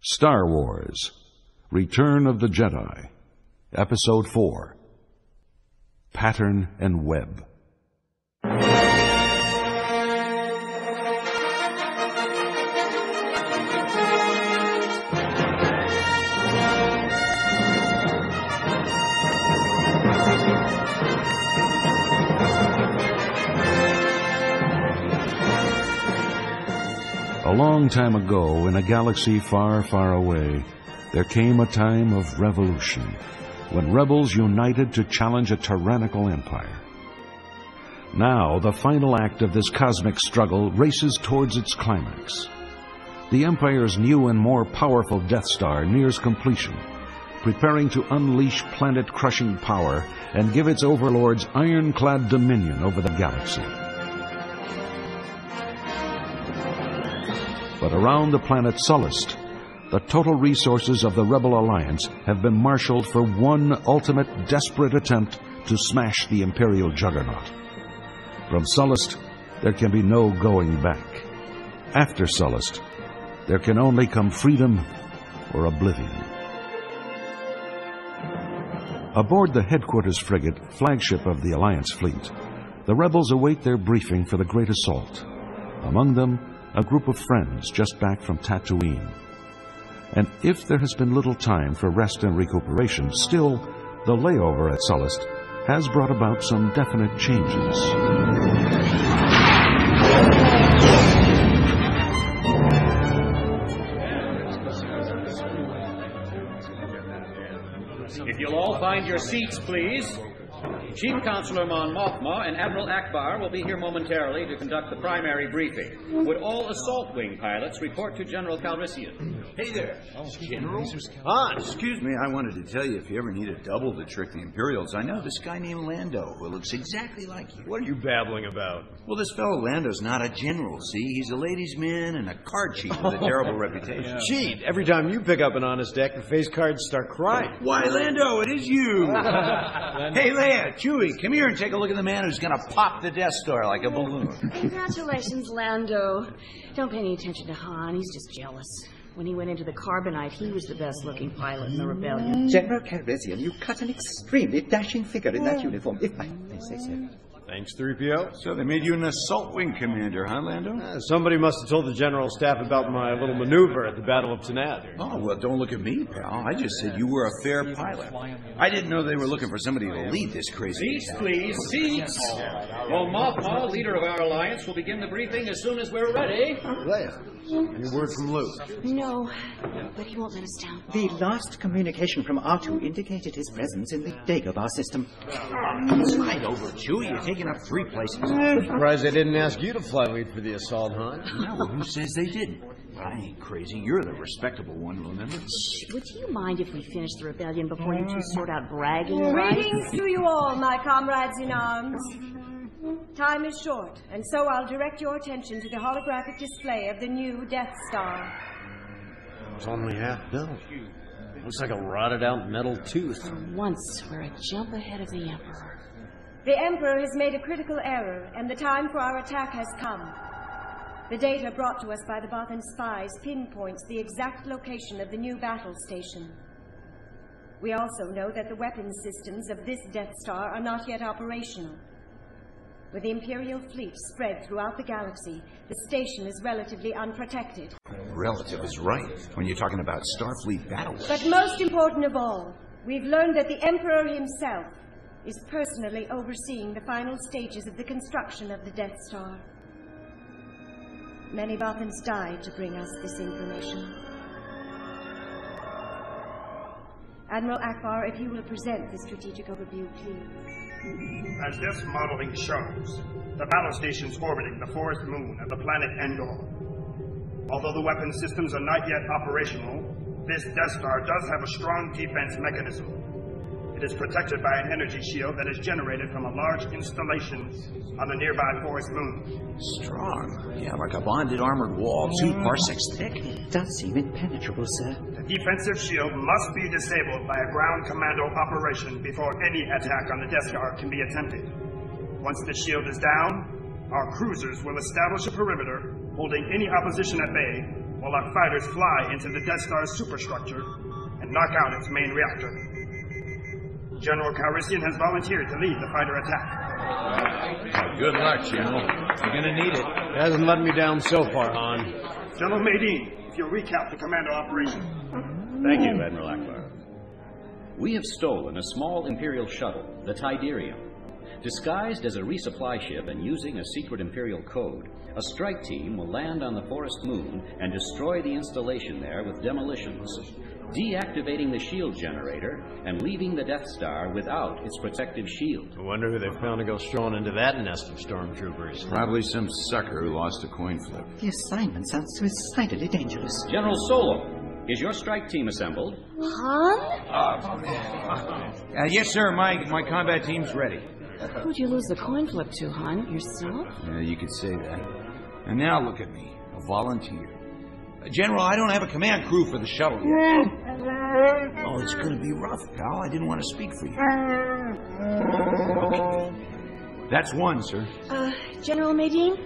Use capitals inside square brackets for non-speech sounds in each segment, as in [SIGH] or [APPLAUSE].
Star Wars Return of the Jedi, Episode 4 Pattern and Web. A long time ago, in a galaxy far, far away, there came a time of revolution when rebels united to challenge a tyrannical empire. Now, the final act of this cosmic struggle races towards its climax. The Empire's new and more powerful Death Star nears completion, preparing to unleash planet crushing power and give its overlords ironclad dominion over the galaxy. But around the planet Sullust, the total resources of the Rebel Alliance have been marshaled for one ultimate desperate attempt to smash the Imperial Juggernaut. From Sullust, there can be no going back. After Sullust, there can only come freedom or oblivion. Aboard the headquarters frigate, flagship of the Alliance fleet, the rebels await their briefing for the great assault. Among them, a group of friends just back from Tatooine. And if there has been little time for rest and recuperation, still, the layover at Sullust has brought about some definite changes. If you'll all find your seats, please. Chief Counselor Mon Mothma and Admiral Ackbar will be here momentarily to conduct the primary briefing. Would all assault wing pilots report to General Calrissian? Hey there, General. Ah, Excuse me, I wanted to tell you if you ever need a double to trick the Imperials, I know this guy named Lando who looks exactly like you. What are you babbling about? Well, this fellow Lando's not a general, see? He's a ladies' man and a card cheat with a terrible [LAUGHS] reputation. Cheat! Every time you pick up an honest deck, the face cards start crying. Why, Lando, it is you! [LAUGHS] hey, Leia, Chewie, come here and take a look at the man who's gonna pop the Death Star like a balloon. Congratulations, Lando. Don't pay any attention to Han. He's just jealous. When he went into the carbonite, he was the best looking pilot in the rebellion. General Calrissian, you cut an extremely dashing figure in that uniform, if I may say so. Thanks, 3PO. So they made you an assault wing commander, huh, Lando? Uh, somebody must have told the general staff about my little maneuver at the Battle of Taanab. Oh, well, don't look at me, pal. I just said you were a fair pilot. I didn't know they were looking for somebody to lead this crazy Seats, attack. please, seats. Mon Mothma, leader of our alliance, will begin the briefing as soon as we're ready. Leia, any word from Luke? No, but he won't let us down. The last communication from R2 indicated his presence in the Dagobah system. Slide over, Chewie. You're taking up three places. Surprised they didn't ask you to fly lead for the assault, Han. No, who says they didn't? I ain't crazy. You're the respectable one, remember? Would you mind if we finish the rebellion before you two sort out bragging rights? Greetings to you all, my comrades in arms. Time is short, and so I'll direct your attention to the holographic display of the new Death Star. It's only half built. Looks like a rotted out metal tooth. For once, we're a jump ahead of the Emperor. The Emperor has made a critical error, and the time for our attack has come. The data brought to us by the Bothan spies pinpoints the exact location of the new battle station. We also know that the weapons systems of this Death Star are not yet operational. With the Imperial fleet spread throughout the galaxy, the station is relatively unprotected. Relative is right when you're talking about Starfleet battles. But most important of all, we've learned that the Emperor himself is personally overseeing the final stages of the construction of the Death Star. Many Bothans died to bring us this information. Admiral Ackbar, if you will present the strategic overview, please. As this modeling shows, the battle station's orbiting the fourth moon of the planet Endor. Although the weapon systems are not yet operational, this Death Star does have a strong defense mechanism. It is protected by an energy shield that is generated from a large installation on the nearby forest moon. Strong. Yeah, like a bonded armored wall, two parsecs thick. It does seem impenetrable, sir. The defensive shield must be disabled by a ground commando operation before any attack on the Death Star can be attempted. Once the shield is down, our cruisers will establish a perimeter holding any opposition at bay while our fighters fly into the Death Star's superstructure and knock out its main reactor. General Calrissian has volunteered to lead the fighter attack. Good luck, General. You're gonna need it. It hasn't let me down so far, Han. General Madine, if you'll recap the commando operation. Thank you, Admiral Ackbar. We have stolen a small Imperial shuttle, the Tydirium. Disguised as a resupply ship and using a secret Imperial code, a strike team will land on the forest moon and destroy the installation there with demolitions, deactivating the shield generator and leaving the Death Star without its protective shield. I wonder who they found to go strolling into that nest of stormtroopers. Probably some sucker who lost a coin flip. The assignment sounds suicidally dangerous. General Solo, is your strike team assembled? Han? Uh, yes, sir. My my combat team's ready. Who'd you lose the coin flip to, Han? Yourself? Yeah, you could say that. And now look at me, a volunteer. General, I don't have a command crew for the shuttle yet. Oh, it's going to be rough, pal. I didn't want to speak for you. Okay. That's one, sir. Uh, General Madine?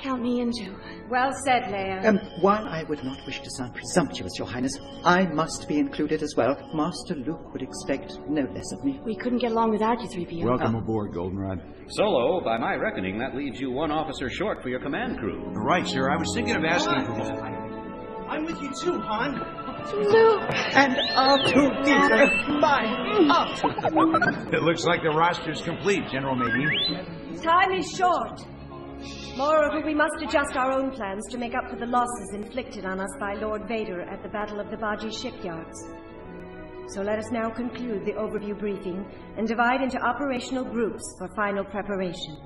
Count me in too. Well said, Leia. Um, while I would not wish to sound presumptuous, Your Highness, I must be included as well. Master Luke would expect no less of me. We couldn't get along without you, 3PO. Welcome aboard, Goldenrod. Solo, by my reckoning, that leaves you one officer short for your command crew. Right, sir. I was thinking of asking for one. I'm with you too, Han. Luke! And R2D2, mine up! It looks like the roster's complete, General Madine. Time is short. Moreover, we must adjust our own plans to make up for the losses inflicted on us by Lord Vader at the Battle of the Baji shipyards. So let us now conclude the overview briefing and divide into operational groups for final preparation.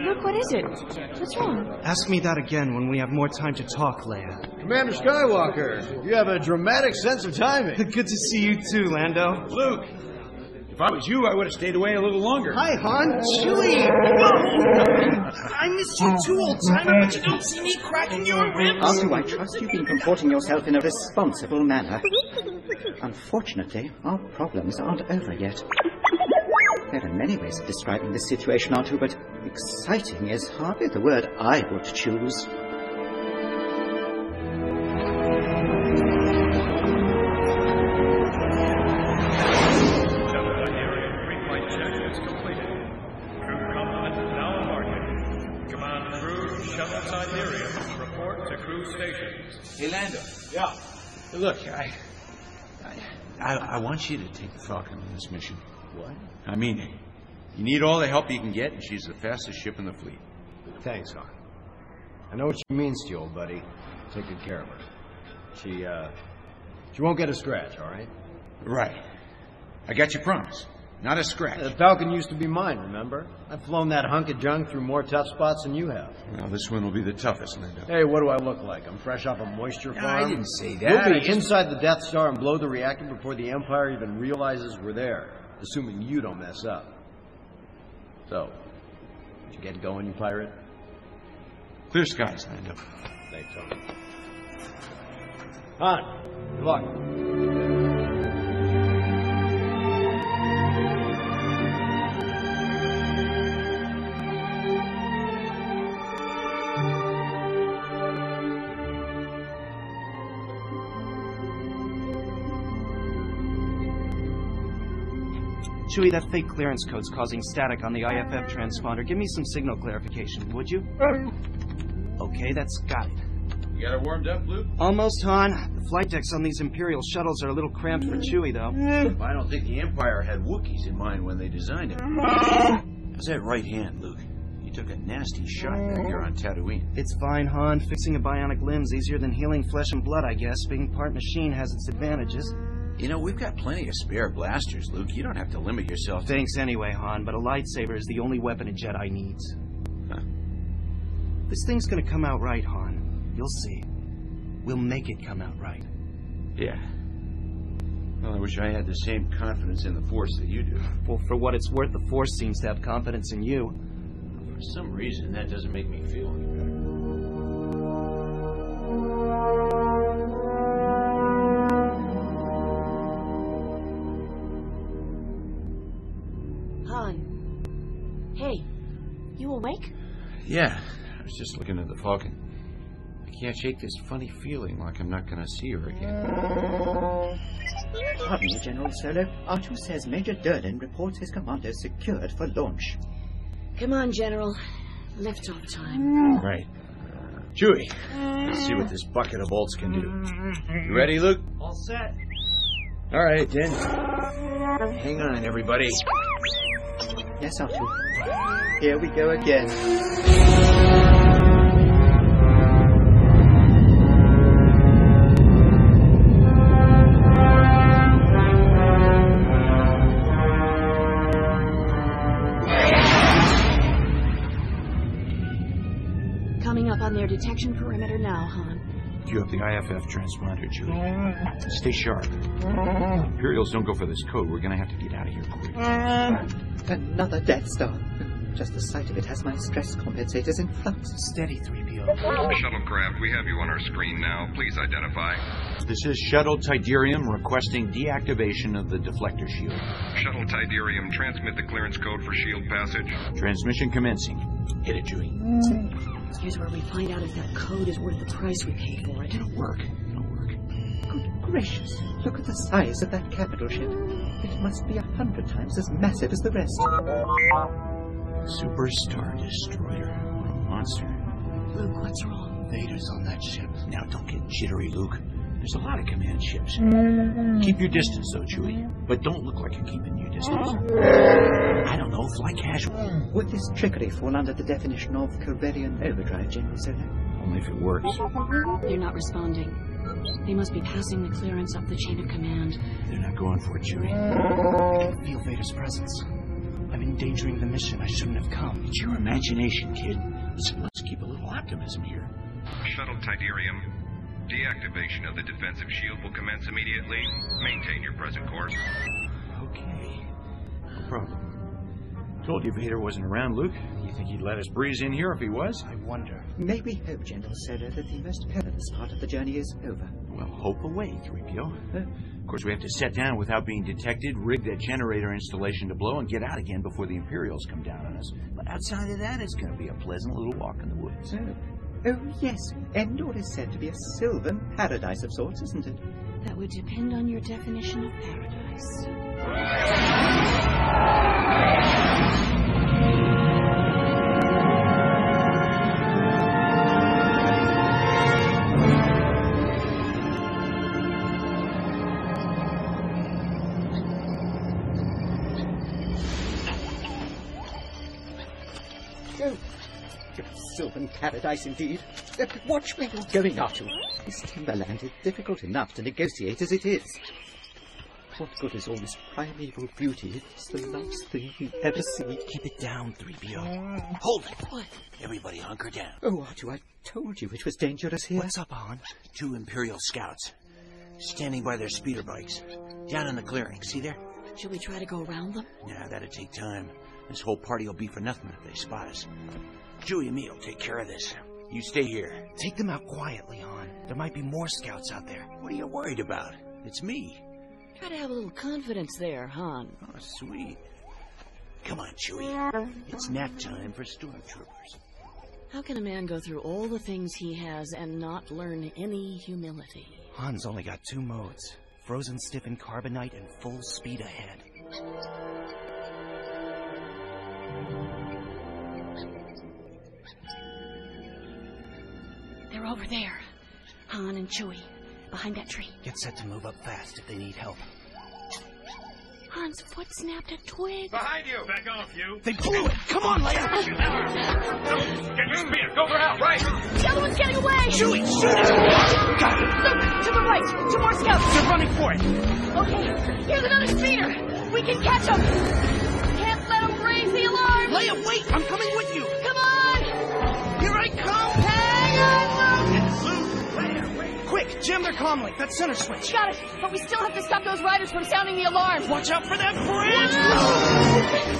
Luke, what is it? What's wrong? Ask me that again when we have more time to talk, Leia. Commander Skywalker, you have a dramatic sense of timing. [LAUGHS] Good to see you too, Lando. Luke, if I was you, I would have stayed away a little longer. Hi, Han. Chewie! I miss you too, old timer, but you don't see me cracking your ribs. R2, I trust you've been comporting yourself in a responsible manner. Unfortunately, our problems aren't over yet. There are many ways of describing this situation, R2, but exciting is hardly the word I would choose. Hey, Lando. Yeah. Look, I, I, I want you to take the Falcon on this mission. What? I mean it. You need all the help you can get, and she's the fastest ship in the fleet. Thanks, Han. I know what she means to you, old buddy. Take good care of her. She, uh, she won't get a scratch, all right? Right. I got your promise. Not a scratch. The Falcon used to be mine, remember? I've flown that hunk of junk through more tough spots than you have. Well, this one will be the toughest, Lando. Hey, what do I look like? I'm fresh off a moisture No, farm? I didn't say that. You'll be inside the Death Star and blow the reactor before the Empire even realizes we're there, assuming you don't mess up. So, did you get going, you pirate? Clear skies, Lando. Thanks, Han. Han, good luck. Chewie, that fake clearance code's causing static on the IFF transponder. Give me some signal clarification, would you? Okay, that's got it. You got it warmed up, Luke? Almost, Han. The flight decks on these Imperial shuttles are a little cramped for Chewie, though. I don't think the Empire had Wookiees in mind when they designed it. How's that right hand, Luke? You took a nasty shot back here on Tatooine. It's fine, Han. Fixing a bionic limb's easier than healing flesh and blood, I guess. Being part machine has its advantages. You know, we've got plenty of spare blasters, Luke. You don't have to limit yourself to... Thanks anyway, Han, but a lightsaber is the only weapon a Jedi needs. Huh. This thing's gonna come out right, Han. You'll see. We'll make it come out right. Yeah. Well, I wish I had the same confidence in the Force that you do. Well, for what it's worth, the Force seems to have confidence in you. For some reason, that doesn't make me feel Yeah, I was just looking at the Falcon. I can't shake this funny feeling like I'm not gonna see her again. Pardon me, General Solo. R2 says Major Durden reports his commando secured for launch. Come on, General. Liftoff time. Right. Chewie, let's see what this bucket of bolts can do. You ready, Luke? All set. All right, then. Hang on, everybody. Yes, R2. Here we go again. Coming up on their detection perimeter now, Han. Cue up the IFF transponder, Chewie. Mm-hmm. Stay sharp. Mm-hmm. Imperials don't go for this code. We're gonna have to get out of here quick. Mm-hmm. Another Death Star. Just the sight of it has my stress compensators in flux. Steady, 3PO. Shuttlecraft, we have you on our screen now. Please identify. This is Shuttle Tydirium requesting deactivation of the deflector shield. Shuttle Tydirium, transmit the clearance code for shield passage. Transmission commencing. Hit it, mm. Chewie. Here's where we find out if that code is worth the price we paid for it. It'll work. It'll work. Good gracious, look at the size of that capital ship. It must be a hundred times as massive as the rest. Superstar Destroyer. What a monster. Luke, what's wrong? Vader's on that ship. Now, don't get jittery, Luke. There's a lot of command ships. Keep your distance, though, Chewie. But don't look like you're keeping your distance. I don't know, fly casual. Would this trickery fall under the definition of Corellian overdrive, General Solo? Only if it works. You're not responding. They must be passing the clearance up the chain of command. They're not going for it, Chewie. I can feel Vader's presence. I'm endangering the mission. I shouldn't have come. It's your imagination, kid. Listen, let's keep a little optimism here. Shuttle Tydirium, deactivation of the defensive shield will commence immediately. Maintain your present course. Okay. No problem. Told you Vader wasn't around, Luke. You think he'd let us breeze in here if he was? I wonder. Maybe hope, General Solo, that the most perilous part of the journey is over. Well, hope away, 3PO. Of course, we have to set down without being detected, rig that generator installation to blow, and get out again before the Imperials come down on us. But outside of that, it's going to be a pleasant little walk in the woods. Oh, oh yes, Endor is said to be a sylvan paradise of sorts, isn't it? That would depend on your definition of paradise. [LAUGHS] paradise indeed. Watch where you're going, Artu. This timberland is difficult enough to negotiate as it is. What good is all this primeval beauty if it's the last thing you ever see? Keep it down, 3PO. Hold it! What? Everybody hunker down. Oh, Artu, I told you it was dangerous here. What's up, Han? Two Imperial scouts. Standing by their speeder bikes. Down in the clearing. See there? Should we try to go around them? Nah, that'd take time. This whole party will be for nothing if they spot us. Chewie and me will take care of this. You stay here. Take them out quietly, Han. There might be more scouts out there. What are you worried about? It's me. Try to have a little confidence there, Han. Oh, sweet. Come on, Chewie. It's nap time for stormtroopers. How can a man go through all the things he has and not learn any humility? Han's only got two modes. Frozen stiff stiffened carbonite and full speed ahead. They're over there. Han and Chewie, behind that tree. Get set to move up fast if they need help. Han's foot snapped a twig. Behind you! Back off, you! They blew it! Come on, Leia! Get your speed! Go for help! Right! The other one's getting away! Chewie, shoot it! Got it! Look, to the right! Two more scouts! They're running for it! Okay, here's another speeder! We can catch them! Can't let them raise the alarm! Leia, wait! I'm coming with you! Quick, jam their comm link. That center switch. Got it, but we still have to stop those riders from sounding the alarm. Watch out for that bridge!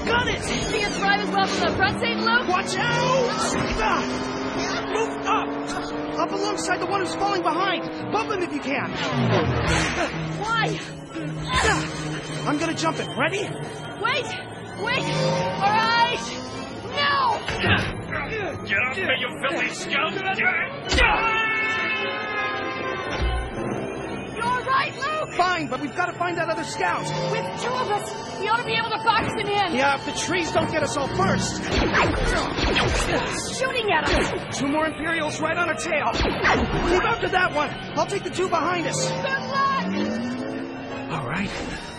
Got it! See us ride as well from the front seat, Luke? Watch out! Ah! Move up! Up alongside the one who's falling behind. Bump him if you can. Why? I'm gonna jump it. Ready? Wait! Wait! All right! No! Get off me, you filthy scum! You alright, Luke? Fine, but we've got to find that other scout. With two of us, we ought to be able to box him in. Yeah, if the trees don't get us all first. Shooting at us. Two more Imperials right on our tail. Leave after that one. I'll take the two behind us. Good luck! All right,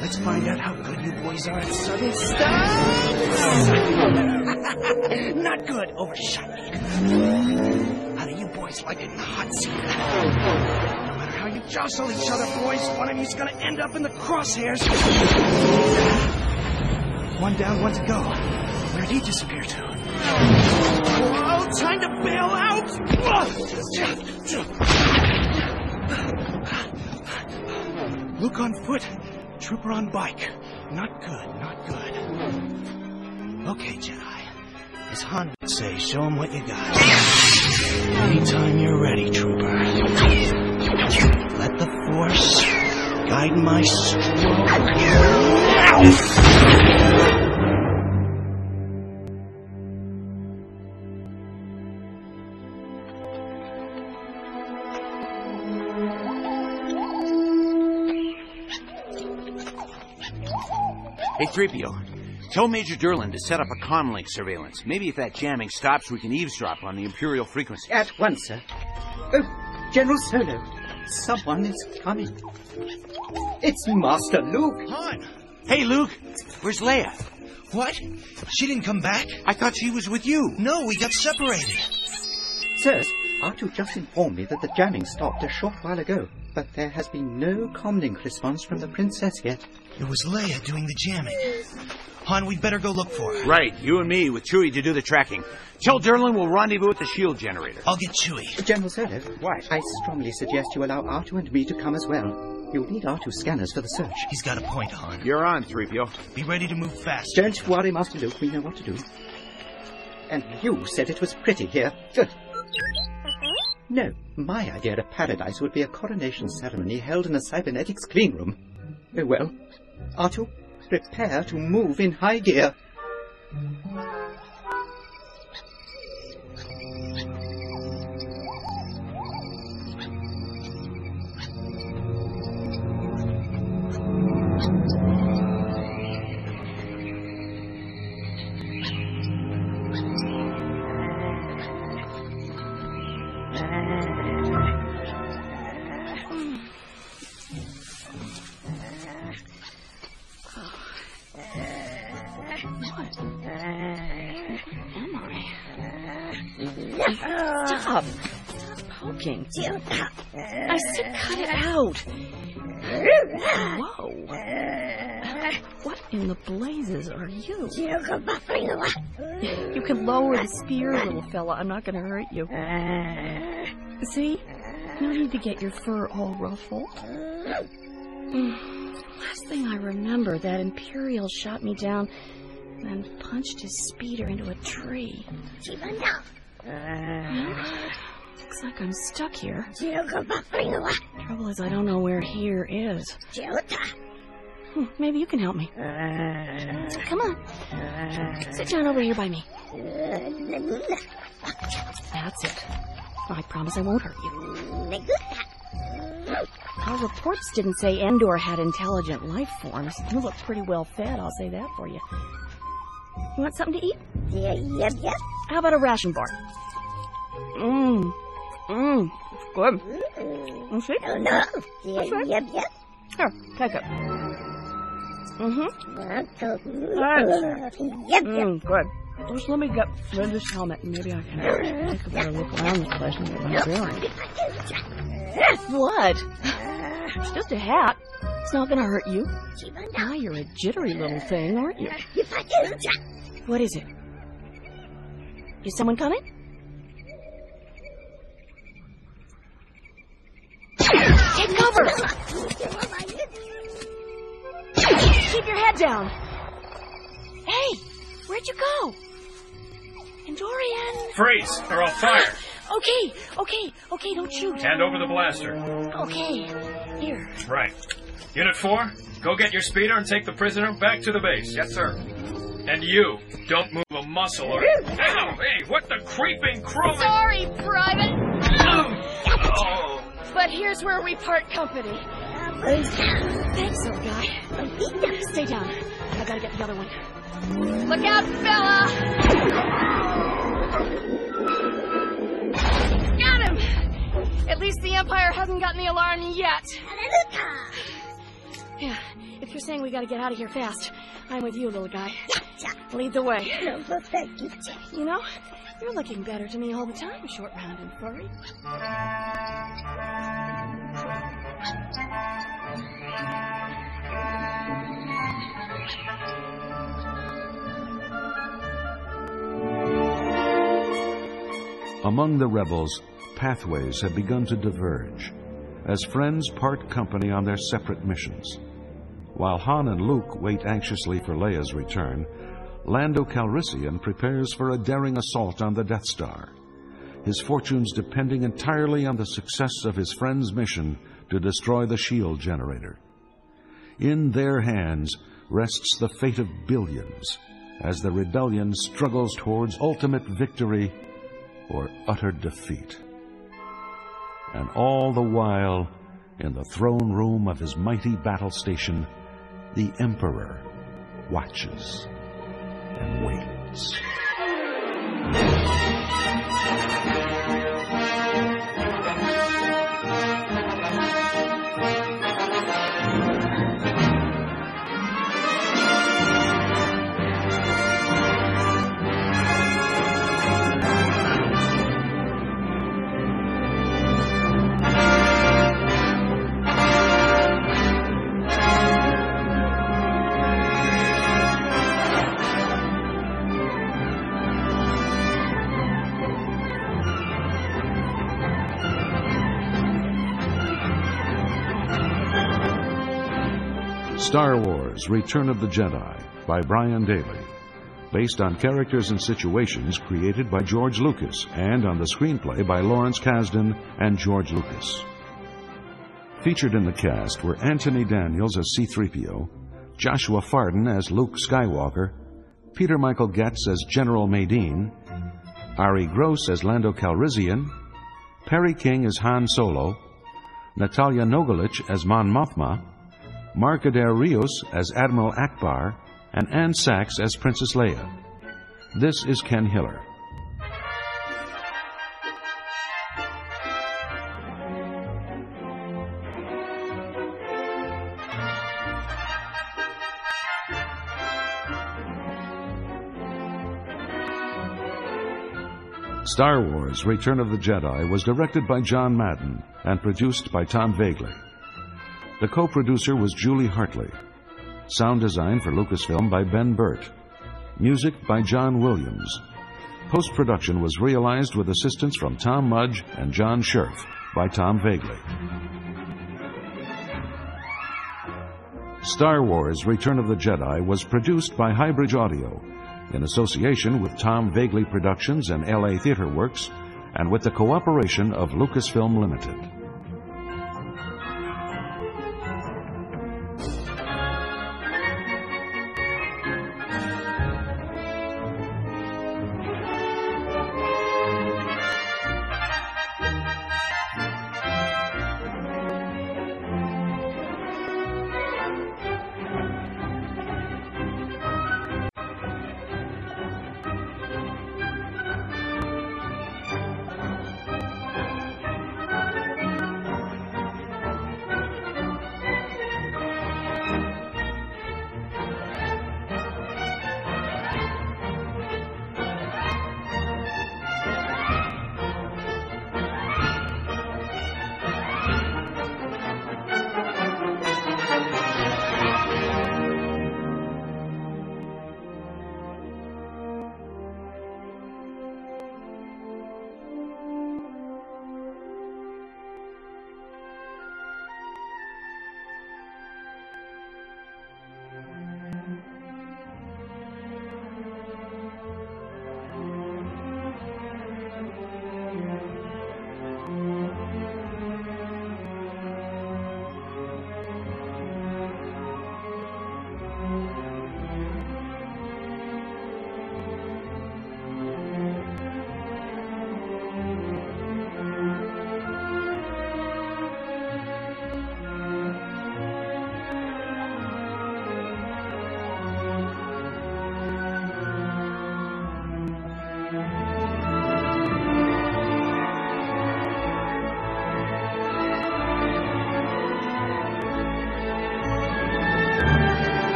let's find out how good you boys are at sudden stun. [LAUGHS] Not good. Overshot. How do you boys like it in the hot seat? No matter how you jostle each other, boys, one of you's gonna end up in the crosshairs. One down, one to go. Where'd he disappear to? Oh, time to bail out! Luke on foot, Trooper on bike. Not good, not good. Okay, Jedi. Han say, show him what you got. Anytime you're ready, Trooper. Let the Force guide my stroke. Hey, 3PO, tell Major Derlin to set up a comlink surveillance. Maybe if that jamming stops, we can eavesdrop on the Imperial frequency. At once, sir. Oh, General Solo, someone is coming. It's Master Luke. Han! Hey, Luke, where's Leia? What? She didn't come back? I thought she was with you. No, we got separated. Sirs, R2 just informed me that the jamming stopped a short while ago, but there has been no comlink response from the princess yet. It was Leia doing the jamming. Han, we'd better go look for her. Right, you and me with Chewie to do the tracking. Tell Derlin we'll rendezvous at the shield generator. I'll get Chewie. General Solo, What? I strongly suggest you allow R2 and me to come as well. You'll need R2 scanners for the search. He's got a point, Han. You're on, 3PO. Be ready to move fast. Don't worry, Master Luke. We know what to do. And you said it was pretty here. Good. Mm-hmm. No, my idea of paradise would be a coronation ceremony held in a cybernetics clean room. Oh well. R2, prepare to move in high gear. Stop! Stop poking. I said cut it out. Whoa. What in the blazes are you? You can lower the spear, little fella. I'm not going to hurt you. See? No need to get your fur all ruffled. Last thing I remember, that Imperial shot me down and punched his speeder into a tree. Looks like I'm stuck here. Trouble is, I don't know where here is. Hmm, maybe you can help me. Come on. Sit down over here by me. That's it. I promise I won't hurt you. Our reports didn't say Endor had intelligent life forms. You look pretty well fed, I'll say that for you. You want something to eat? Yeah, Yep, yep. How about a ration bar? Mmm. Mmm. Good. You see? Oh, no. That's right. Yep, yep. Here, take it. Mm-hmm. Yep, yep. Mm, good. Just let me get rid of this helmet and maybe I can take a better look around the place and get my bearings. What? It's just a hat. It's not gonna hurt you. Now you're a jittery little thing, aren't you? What is it? Is someone coming? Take cover! Keep your head down. Hey, where'd you go? Endorian. Freeze, or I'll fire. [LAUGHS] Okay, okay, okay, don't shoot. Hand over the blaster. Okay, here. Right. Unit 4, go get your speeder and take the prisoner back to the base. Yes, sir. And you, don't move a muscle or... Ow! Hey, what the creeping crawling... Sorry, Private. Oh. But here's where we part company. Thanks, old guy. Stay down. I gotta get the other one. Look out, fella! Got him! At least the Empire hasn't gotten the alarm yet. Yeah, if you're saying we gotta get out of here fast, I'm with you, little guy. Lead the way. You know, you're looking better to me all the time, short round and furry. Among the rebels, pathways have begun to diverge as friends part company on their separate missions. While Han and Luke wait anxiously for Leia's return, Lando Calrissian prepares for a daring assault on the Death Star, his fortunes depending entirely on the success of his friend's mission to destroy the shield generator. In their hands rests the fate of billions as the rebellion struggles towards ultimate victory or utter defeat. And all the while, in the throne room of his mighty battle station, the Emperor watches and waits. Star Wars Return of the Jedi by Brian Daley. Based on characters and situations created by George Lucas and on the screenplay by Lawrence Kasdan and George Lucas. Featured in the cast were Anthony Daniels as C-3PO, Joshua Fardon as Luke Skywalker, Peter Michael Goetz as General Madine, Arye Gross as Lando Calrissian, Perry King as Han Solo, Natalia Nogulich as Mon Mothma, Mark Adair Rios as Admiral Ackbar, and Ann Sachs as Princess Leia. This is Ken Hiller. Star Wars Return of the Jedi was directed by John Madden and produced by Tom Voegeli. The co-producer was Julie Hartley. Sound design for Lucasfilm by Ben Burtt. Music by John Williams. Post-production was realized with assistance from Tom Mudge and John Scherf by Tom Voegeli. Star Wars Return of the Jedi was produced by Highbridge Audio in association with Tom Voegeli Productions and LA Theater Works and with the cooperation of Lucasfilm Limited.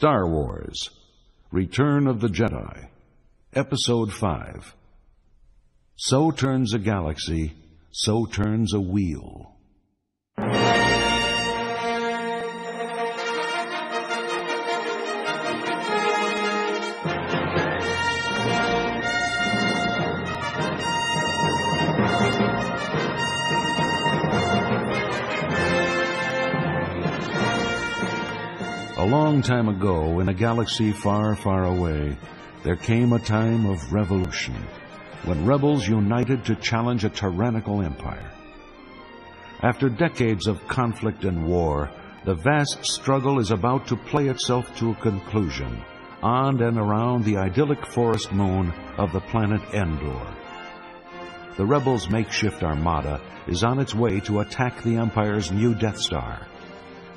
Star Wars Return of the Jedi, Episode 5. So turns a galaxy, so turns a wheel. Long time ago, in a galaxy far, far away, there came a time of revolution when rebels united to challenge a tyrannical empire. After decades of conflict and war, the vast struggle is about to play itself to a conclusion on and around the idyllic forest moon of the planet Endor. The rebels' makeshift armada is on its way to attack the Empire's new Death Star.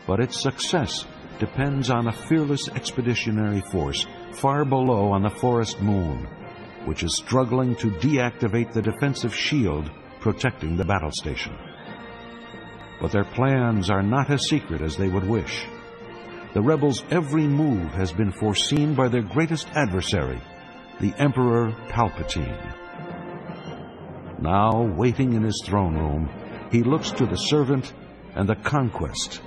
But its success depends on a fearless expeditionary force far below on the forest moon, which is struggling to deactivate the defensive shield protecting the battle station. But their plans are not as secret as they would wish. The rebels' every move has been foreseen by their greatest adversary, the Emperor Palpatine. Now, waiting in his throne room, he looks to the servant and the conquest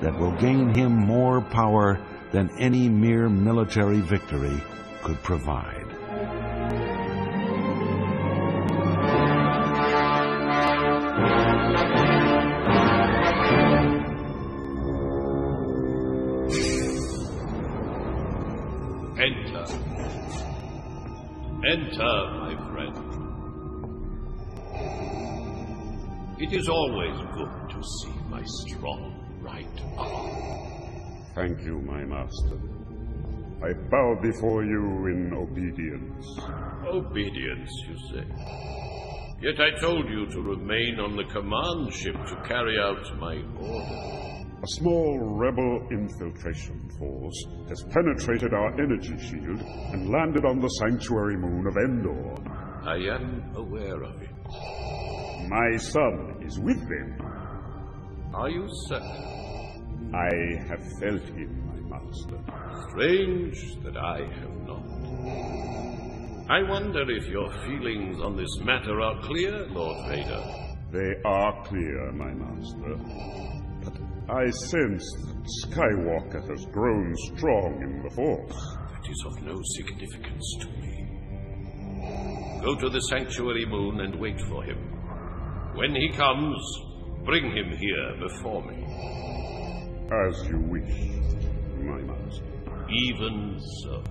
that will gain him more power than any mere military victory could provide. Enter. Enter, my friend. It is always good to see my strong. Thank you, my master. I bow before you in obedience. Obedience, you say. Yet I told you to remain on the command ship to carry out my order. A small rebel infiltration force has penetrated our energy shield and landed on the sanctuary moon of Endor. I am aware of it. My son is with them. Are you certain? I have felt him, my master. Strange that I have not. I wonder if your feelings on this matter are clear, Lord Vader. They are clear, my master. But I sense that Skywalker has grown strong in the Force. That is of no significance to me. Go to the sanctuary moon and wait for him. When he comes, bring him here before me. As you wish, my master. Even so.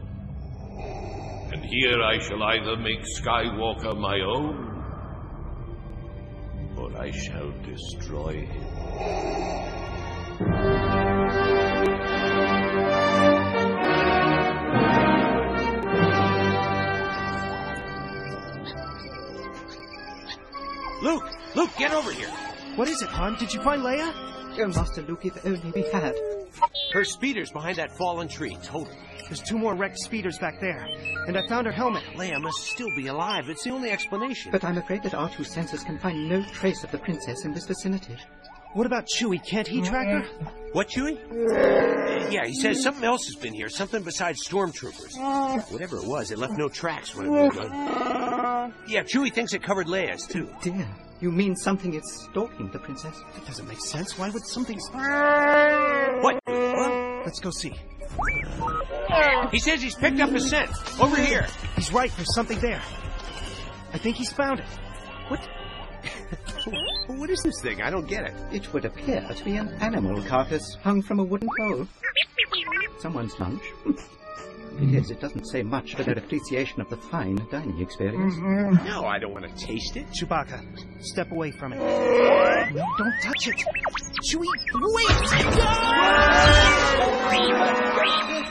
And here I shall either make Skywalker my own, or I shall destroy him. Luke! Luke, get over here! What is it, Han? Did you find Leia? Oh, Master Luke, if only we had. Her speeder's behind that fallen tree, totally. There's two more wrecked speeders back there. And I found her helmet. Leia must still be alive. It's the only explanation. But I'm afraid that R2's sensors can find no trace of the princess in this vicinity. What about Chewie? Can't he track her? What, Chewie? Uh, yeah, he says something else has been here. Something besides stormtroopers. Whatever it was, it left no tracks when it moved on. [LAUGHS] Yeah, Chewie thinks it covered Leia's, too. Dear, you mean something is stalking the princess? That doesn't make sense. Why would something... What? Well, Let's go see. He says he's picked up a scent. Over here. He's right. There's something there. I think he's found it. What? [LAUGHS] what is this thing? I don't get it. It would appear to be an animal carcass hung from a wooden pole. [LAUGHS] Someone's lunch. [LAUGHS] It is. It doesn't say much for their mm-hmm. appreciation of the fine dining experience. Mm-hmm. No, I don't want to taste it. Chewbacca, step away from it. No, don't touch it. Chewie, wait!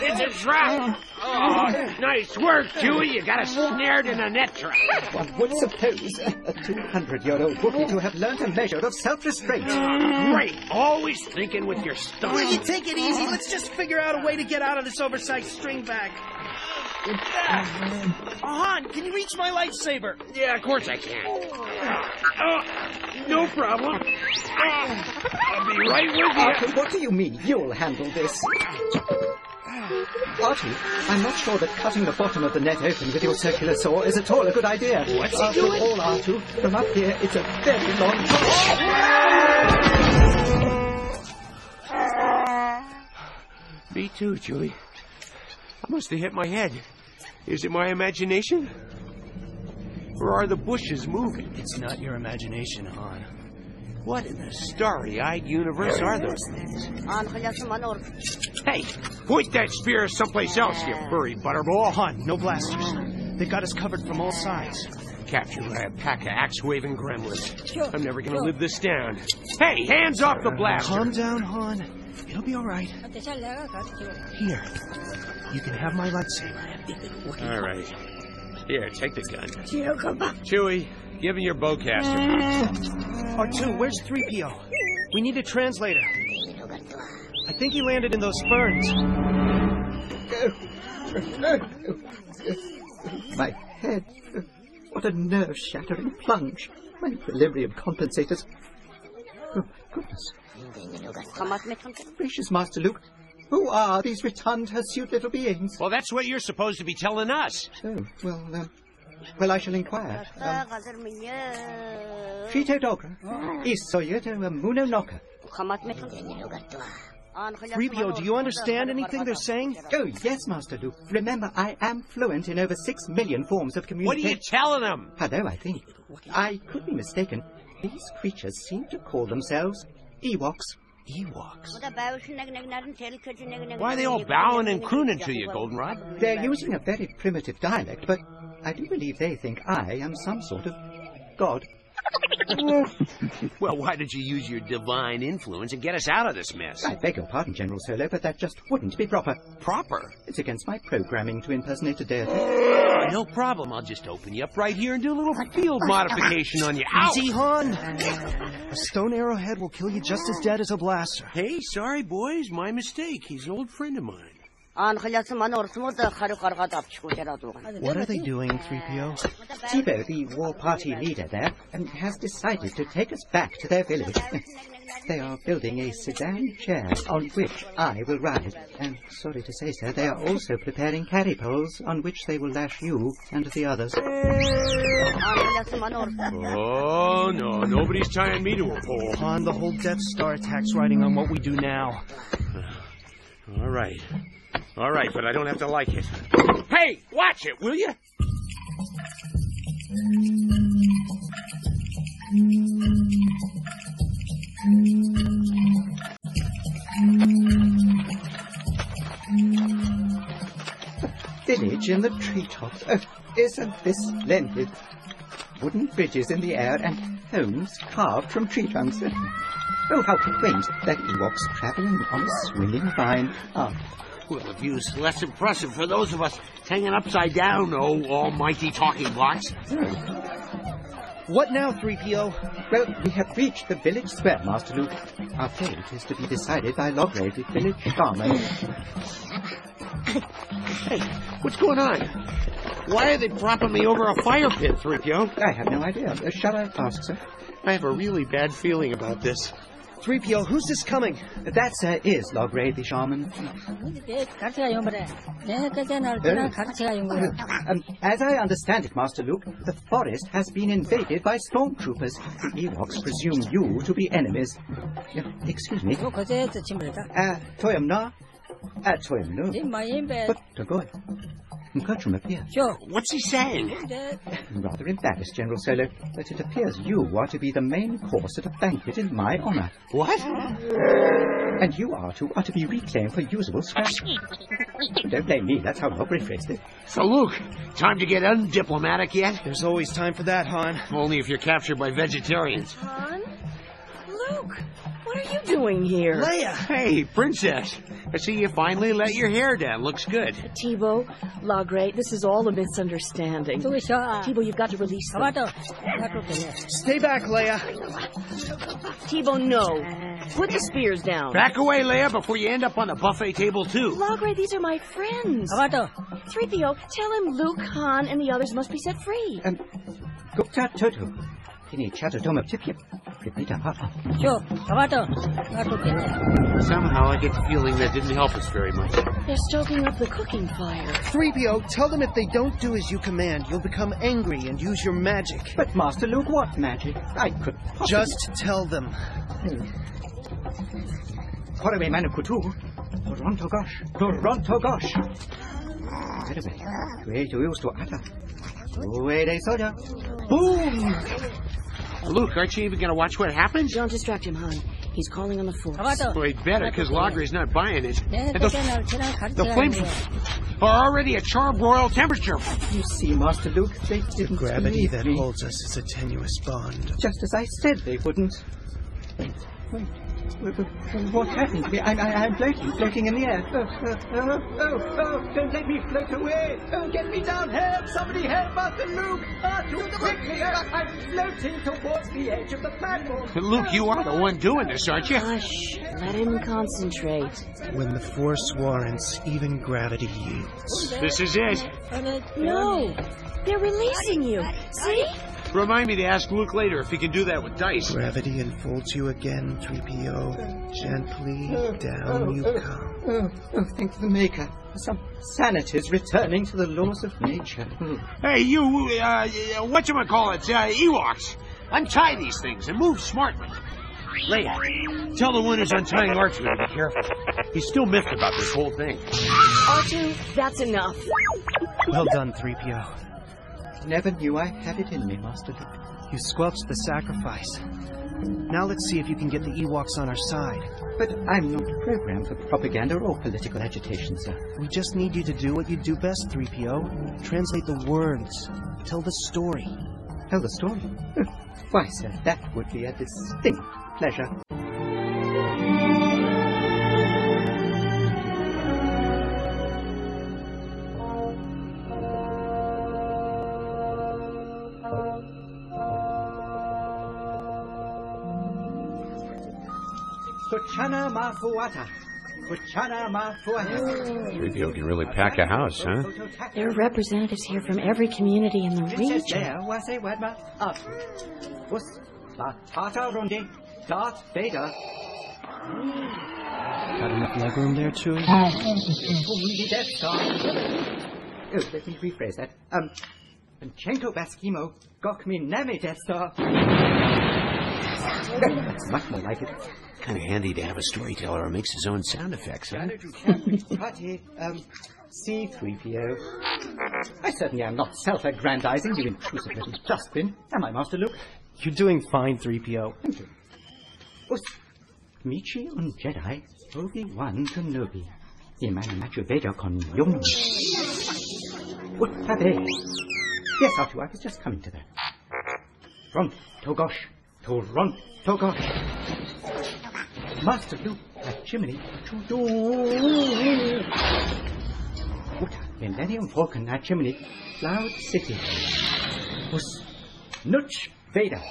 It's a trap! Oh, nice work, Chewie. You got us snared in a net trap. One would suppose a 200-year-old Wookiee to have learned a measure of self-restraint. Great. Always thinking with your stomach. Will you take it easy? Let's just figure out a way to get out of this oversized string bag. Oh, Han, can you reach my lightsaber? Yeah, of course I can. Oh, no problem. I'll be right with you. Uh, what do you mean you'll handle this? R2, I'm not sure that cutting the bottom of the net open with your circular saw is at all a good idea. What's he After doing? all, R2, from up here, it's a very long Me too, Chewie. I must have hit my head. Is it my imagination? Or are the bushes moving? It's not your imagination, Han. What in the starry-eyed universe are those things? Hey, point that spear someplace else, you furry butterball. Han, no blasters. They've got us covered from all sides. Captured by a pack of axe-waving gremlins. I'm never gonna live this down. Hey, hands off the uh, blaster! Calm down, Han. It'll be all right. Here, you can have my lightsaber. All right. Here, take the gun. Chewie, give me your bowcaster. R2, where's 3PO? We need a translator. I think he landed in those ferns. My head. What a nerve shattering plunge. My equilibrium compensators. Oh, goodness. Gracious, Master Luke. Who are these rotund, hirsute little beings? Well, that's what you're supposed to be telling us. Oh, well, um, well, I shall inquire. Um, Trito Dogra, Isoyota Muno Noka. 3PO, do you understand anything they're saying? Oh, yes, Master Luke. Remember, I am fluent in over six million forms of communication. What are you telling them? Hello, I think. I could be mistaken. These creatures seem to call themselves Ewoks. Ewoks? Why are they all bowing and crooning to you, Goldenrod? They're using a very primitive dialect, but I do believe they think I am some sort of god. Well, why did you use your divine influence and get us out of this mess? I beg your pardon, General Solo, but that just wouldn't be proper. Proper? It's against my programming to impersonate a deity. Ah, no problem. I'll just open you up right here and do a little field modification on you. Ow! Easy, Han. A stone arrowhead will kill you just as dead as a blaster. Hey, sorry, boys. My mistake. He's an old friend of mine. What are they doing, 3PO? Teebo, the war party leader there, has decided to take us back to their village. they are building a sedan chair on which I will ride. And sorry to say, sir, they are also preparing carry poles on which they will lash you and the others. Oh, no. Nobody's tying me to a pole. Han, the whole Death Star attack's riding on what we do now. All right. All right, but I don't have to like it. Hey, watch it, will you? Village in the treetops. Oh, isn't this splendid? Wooden bridges in the air and homes carved from tree trunks. Oh, how quaint that Ewoks traveling on a swinging vine. Ah, Well, the view's less impressive for those of us hanging upside down, oh almighty talking blocks. What now, 3PO? Well, we have reached the village square, Master Luke. Our fate is to be decided by Logray, the village shaman. Hey, what's going on? Why are they propping me over a fire pit, 3PO? I have no idea. Shall I ask, sir? I have a really bad feeling about this. 3PO, who's this coming? That, sir, is Logray, the shaman. Um, as I understand it, Master Luke, the forest has been invaded by stormtroopers. The Ewoks presume you to be enemies. Uh, excuse me. Uh, Toyam na? Uh, Toyam no. But, Togoy. Mkotrum appear. What's he saying? Rather embarrassed, General Solo, but it appears you are to be the main course at a banquet in my honor. What? And you are to are to be reclaimed for usable scrap. [LAUGHS] Don't blame me, that's how Logray phrased it. So, Luke, time to get undiplomatic yet? There's always time for that, Han. Only if you're captured by vegetarians. Han? Luke, what are you doing here? Leia! Hey, princess. I see you finally let your hair down. Looks good. Teebo, Logray, this is all a misunderstanding. Teebo, you've got to release them. Stay back, Leia. Teebo, no. Put the spears down. Back away, Leia, before you end up on the buffet table, too. Logray, these are my friends. 3PO, tell him Luke, Han, and the others must be set free. Um, Gupta Toto. Kini Chatter Doma Tipia. Sure, tomato. Not okay. Somehow I get the feeling that didn't help us very much. They're stoking up the cooking fire. 3PO, tell them if they don't do as you command, you'll become angry and use your magic. But Master Luke, what magic? I could possibly... Just tell them. Korwe Manukutu, Toronto Gosh, Toronto Gosh. Anyway, Kwe to use to Ata. Uwe de Soja. Boom! Luke, aren't you even going to watch what happens? Don't distract him, Han. He's calling on the force. Well, he'd better, because Logray's not buying it. And the, the The flames are already at charbroil temperature. You see, Master Luke, they didn't gravity believe that me. holds us is a tenuous bond. Just as I said they wouldn't. Wait, wait, wait, wait, what happened to me? I'm, I, I'm floating, floating in the air. Oh, oh, oh, oh, oh, don't let me float away. Oh, get me down. Help, somebody help, Master Luke. Too quickly. I, I'm floating towards the edge of the platform. Luke, you are the one doing this, aren't you? Hush. Let him concentrate. When the force warrants, even gravity yields. This is it. No. They're releasing you. See? Remind me to ask Luke later if he can do that with dice. Gravity enfolds you again, 3PO. Gently down you come. Oh, oh, thank the Maker. Some sanity's returning to the laws of nature. Hey, you, uh, whatchamacallit, uh, Ewoks. Untie these things and move smartly. Leia, tell the one who's untying R2 to be careful. He's still miffed about this whole thing. R2, that's enough. Well done, 3PO. Never knew I had it in me, Master. You squelched the sacrifice. Now let's see if you can get the Ewoks on our side. But I'm not programmed for propaganda or political agitation, sir. We just need you to do what you do best, 3PO. Translate the words. Tell the story. Tell the story? Why, sir, that would be a distinct pleasure. Kuchana Mafuata. Kuchana Mafuata. 3PO can really pack a house, huh? There are representatives here from every community in the region. There was a Wedma up. Was La Tata Runde, Darth Vader. Got enough legroom there, Chewie? Only Death Star. Oh, let me rephrase that. Um, Panchenko Baskimo, Gokmi Name Death Star. That's much more like it. Kind of handy to have a storyteller who makes his own sound effects, huh? Party, um, C3PO. I certainly am not self-aggrandizing, you intrusive little dustbin. Am I, Master Luke? You're doing fine, 3PO. Thank you. Us Michi und Jedi, Obi-Wan Kenobi. Imagine Vader con Yum. What have they? Yes, R2, I was just coming to that. Front, Togosh, Toront, Togosh. Master Luke, at chimney, to do. What Millennium Falcon at chimney, Cloud City. Was Nutch Vader.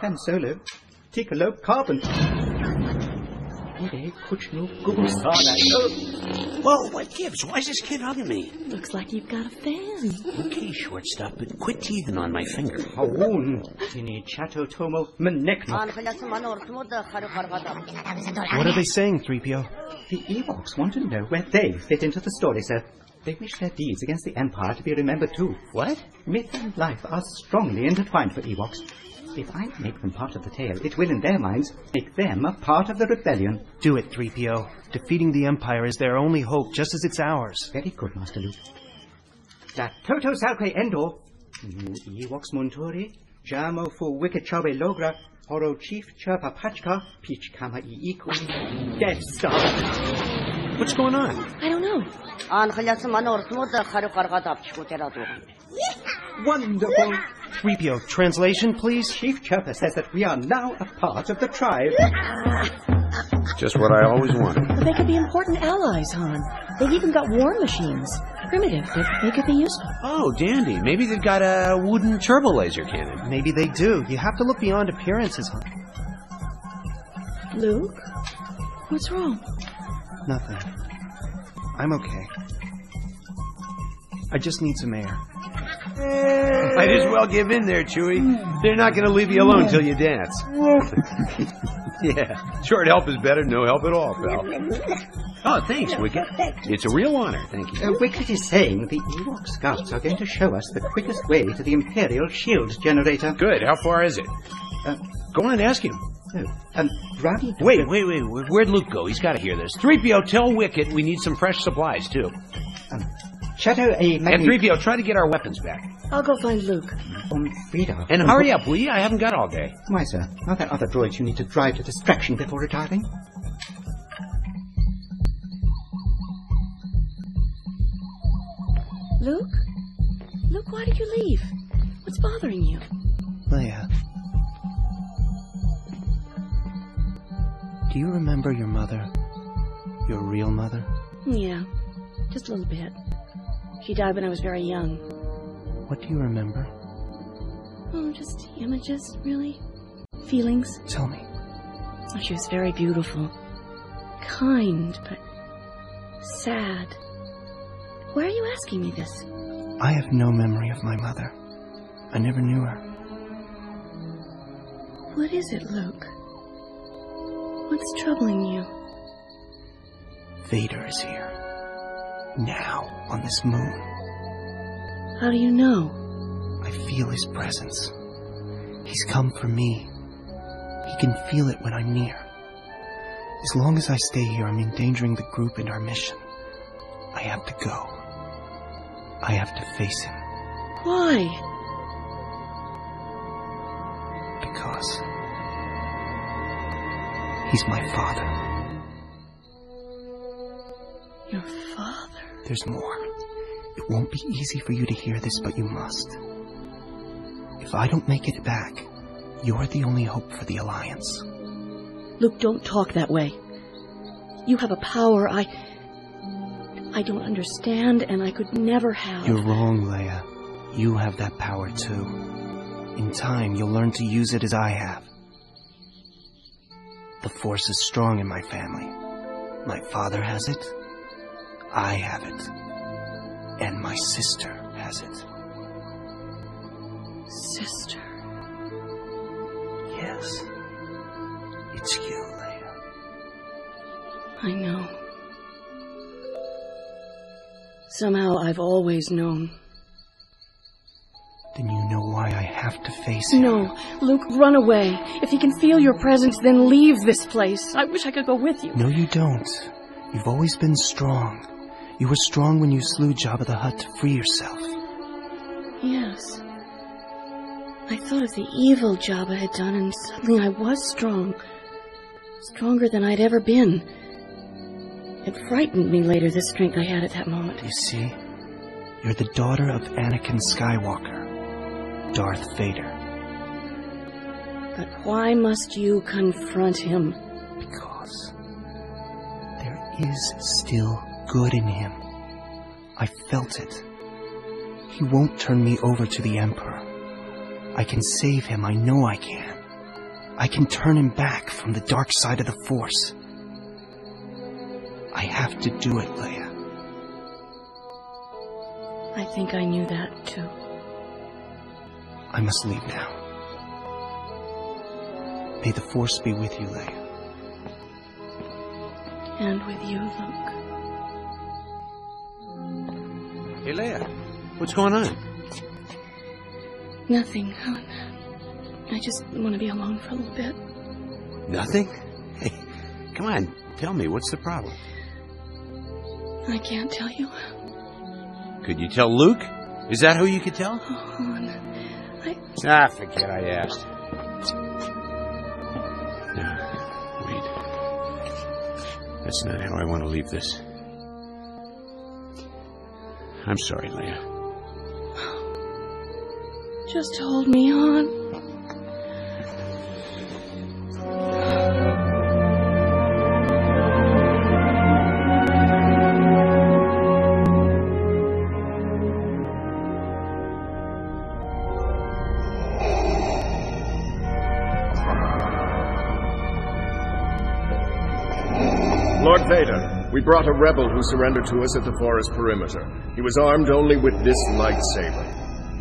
Han Solo, Piccolo Carbon. Ide Kuchnu Gubusana. Whoa, what gives? Why is this kid hugging me? Looks like you've got a fan. Okay, shortstop, but quit teething on my finger. Oh, Hawoon, Tini Chato Tomo What are they saying, 3PO? The Ewoks want to know where they fit into the story, sir. They wish their deeds against the Empire to be remembered too. What? Myth and life are strongly intertwined for Ewoks. If I make them part of the tale, it will, in their minds, make them a part of the rebellion. Do it, 3PO. Defeating the Empire is their only hope, just as it's ours. Very good, Master Luke. La Toto Salque Endor, Nu mm-hmm. Ewoks Monturi, Jamo fu Wicked Chabe Logra, Horo Chief Chirpa Pachka, Peach Kama I Iku, Death Star. What's going on? I don't know. Wonderful. 3PO, translation, please? Chief Chirpa says that we are now a part of the tribe. Just what I always wanted. But they could be important allies, Han. They've even got war machines. Primitive, but they could be useful. Oh, dandy. Maybe they've got a wooden turbo laser cannon. Maybe they do. You have to look beyond appearances, Han. Luke? What's wrong? Nothing. I'm okay. I just need some air. Might as well give in there, Chewie. They're not going to leave you alone till you dance. [LAUGHS] yeah, short help is better than no help at all, pal. Oh, thanks, Wicket. It's a real honor, thank you. Uh, Wicket is saying the Ewok Scouts are going to show us the quickest way to the Imperial shield generator. Good. How far is it? Uh, Go on, and ask him. no, um, Rowdy... Wait, wait, wait. Where'd Luke go? He's got to hear this. 3PO, tell Wicket we need some fresh supplies, too. Shadow a And magni- 3PO, try to get our weapons back. I'll go find Luke. Um, Frida. And um, hurry up, will you? I haven't got all day. Why, sir? Are there other droids you need to drive to distraction before retiring? Luke? Luke, why did you leave? What's bothering you? Leia. Do you remember your mother? Your real mother? Yeah, just a little bit. She died when I was very young. What do you remember? Oh, just images, really. Feelings. Tell me. Oh, She was very beautiful. Kind, but sad. Why are you asking me this? I have no memory of my mother. I never knew her. What is it, Luke? What's troubling you? Vader is here. Now, on this moon. How do you know? I feel his presence. He's come for me. He can feel it when I'm near. As long as I stay here, I'm endangering the group and our mission. I have to go. I have to face him Why? because he's my father. Your father? There's more. It won't be easy for you to hear this, but you must. If I don't make it back, you're the only hope for the Alliance. Luke, don't talk that way. You have a power I. I don't understand, and I could never have. You're wrong, Leia. You have that power too. In time, you'll learn to use it as I have. The Force is strong in my family. My father has it. I have it. And my sister has it. Sister. Yes. It's you, Leia. I know. Somehow I've always known. Then you know why I have to face him. No, Luke, run away. If he can feel your presence, then leave this place. I wish I could go with you. No, you don't. You've always been strong. You were strong when you slew Jabba the Hutt to free yourself. Yes. I thought of the evil Jabba had done, and suddenly I was strong. Stronger than I'd ever been. It frightened me later, the strength I had at that moment. You see, you're the daughter of Anakin Skywalker, Darth Vader. But why must you confront him? Because there is still good in him. I felt it. He won't turn me over to the Emperor. I can save him, I know I can. I can turn him back from the dark side of the Force. I have to do it, Leia. I think I knew that, too. I must leave now. May the Force be with you, Leia. And with you, Luke. Hey, Leia. What's going on? Nothing, Helen. I just want to be alone for a little bit. Nothing? Hey, come on. Tell me, what's the problem? I can't tell you. Could you tell Luke? Is that who you could tell? Oh, Hon, I... Ah, forget I asked. No, wait. That's not how I want to leave this. I'm sorry, Leia. Just hold me on. We brought a rebel who surrendered to us at the forest perimeter. He was armed only with this lightsaber.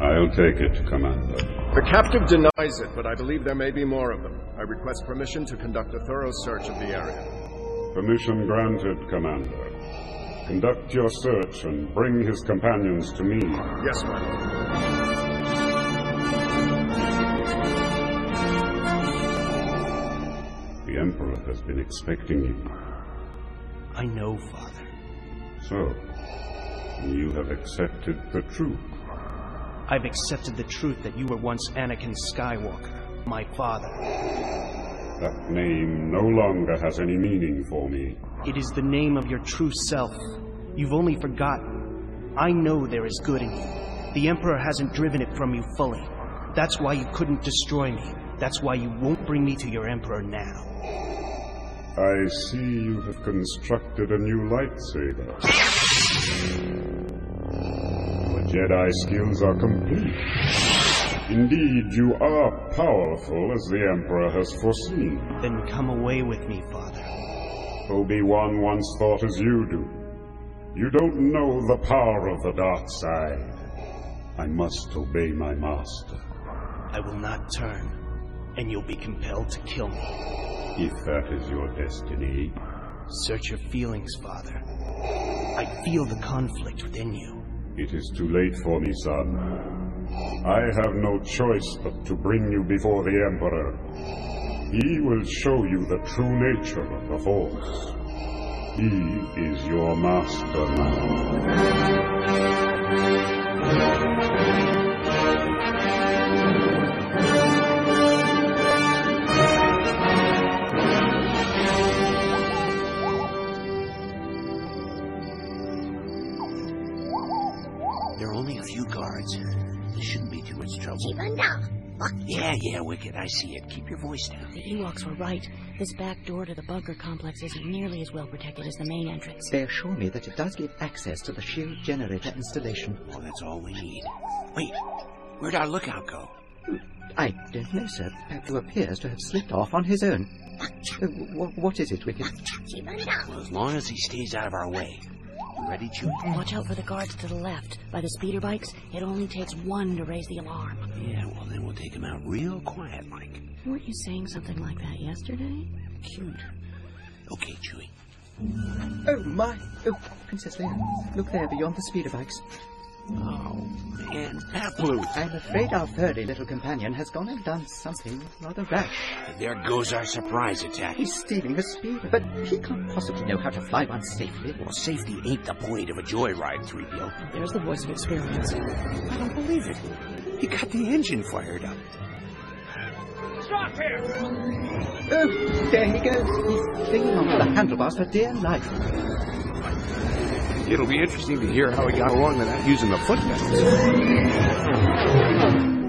I'll take it, Commander. The captive denies it, but I believe there may be more of them. I request permission to conduct a thorough search of the area. Permission granted, Commander. Conduct your search and bring his companions to me. Yes, my lord. The Emperor has been expecting you. I know, Father. So, you have accepted the truth. I've accepted the truth that you were once Anakin Skywalker, my father. That name no longer has any meaning for me. It is the name of your true self. You've only forgotten. I know there is good in you. The Emperor hasn't driven it from you fully. That's why you couldn't destroy me. That's why you won't bring me to your Emperor now. I see you have constructed a new lightsaber. Your Jedi skills are complete. Indeed, you are powerful as the Emperor has foreseen. Then come away with me, Father. Obi-Wan once thought as you do. You don't know the power of the dark side. I must obey my master. I will not turn, and you'll be compelled to kill me. If that is your destiny. Search your feelings, Father. I feel the conflict within you. It is too late for me, son. I have no choice but to bring you before the Emperor. He will show you the true nature of the Force. He is your master There much trouble. Yeah, yeah, Wicket, I see it. Keep your voice down. The Ewoks were right. This back door to the bunker complex isn't nearly as well protected as the main entrance. They assure me that it does give access to the shield generator installation. Well, that's all we need. Wait, where'd our lookout go? I don't know, sir. Paploo appears to have slipped off on his own. Uh, wh- what is it, Wicket? Well, as long as he stays out of our way. You ready, Chewie? Watch out for the guards to the left. By the speeder bikes, it only takes one to raise the alarm. Yeah, well, then we'll take him out real quiet, Mike. Weren't you saying something like that yesterday? Cute. Okay, Chewie. Oh, my. Oh, Princess Leia. Look there beyond the speeder bikes. Oh, man, Paploo. I'm afraid our furry little companion has gone and done something rather rash. There goes our surprise attack. He's stealing a speed, but he can't possibly know how to fly one safely. Well, safety ain't the point of a joyride, 3PO. There's the voice of experience. I don't believe it. He got the engine fired up. Stop him! Oh, there he goes. He's clinging onto the handlebars for dear life. It'll be interesting to hear how he got along without using the foot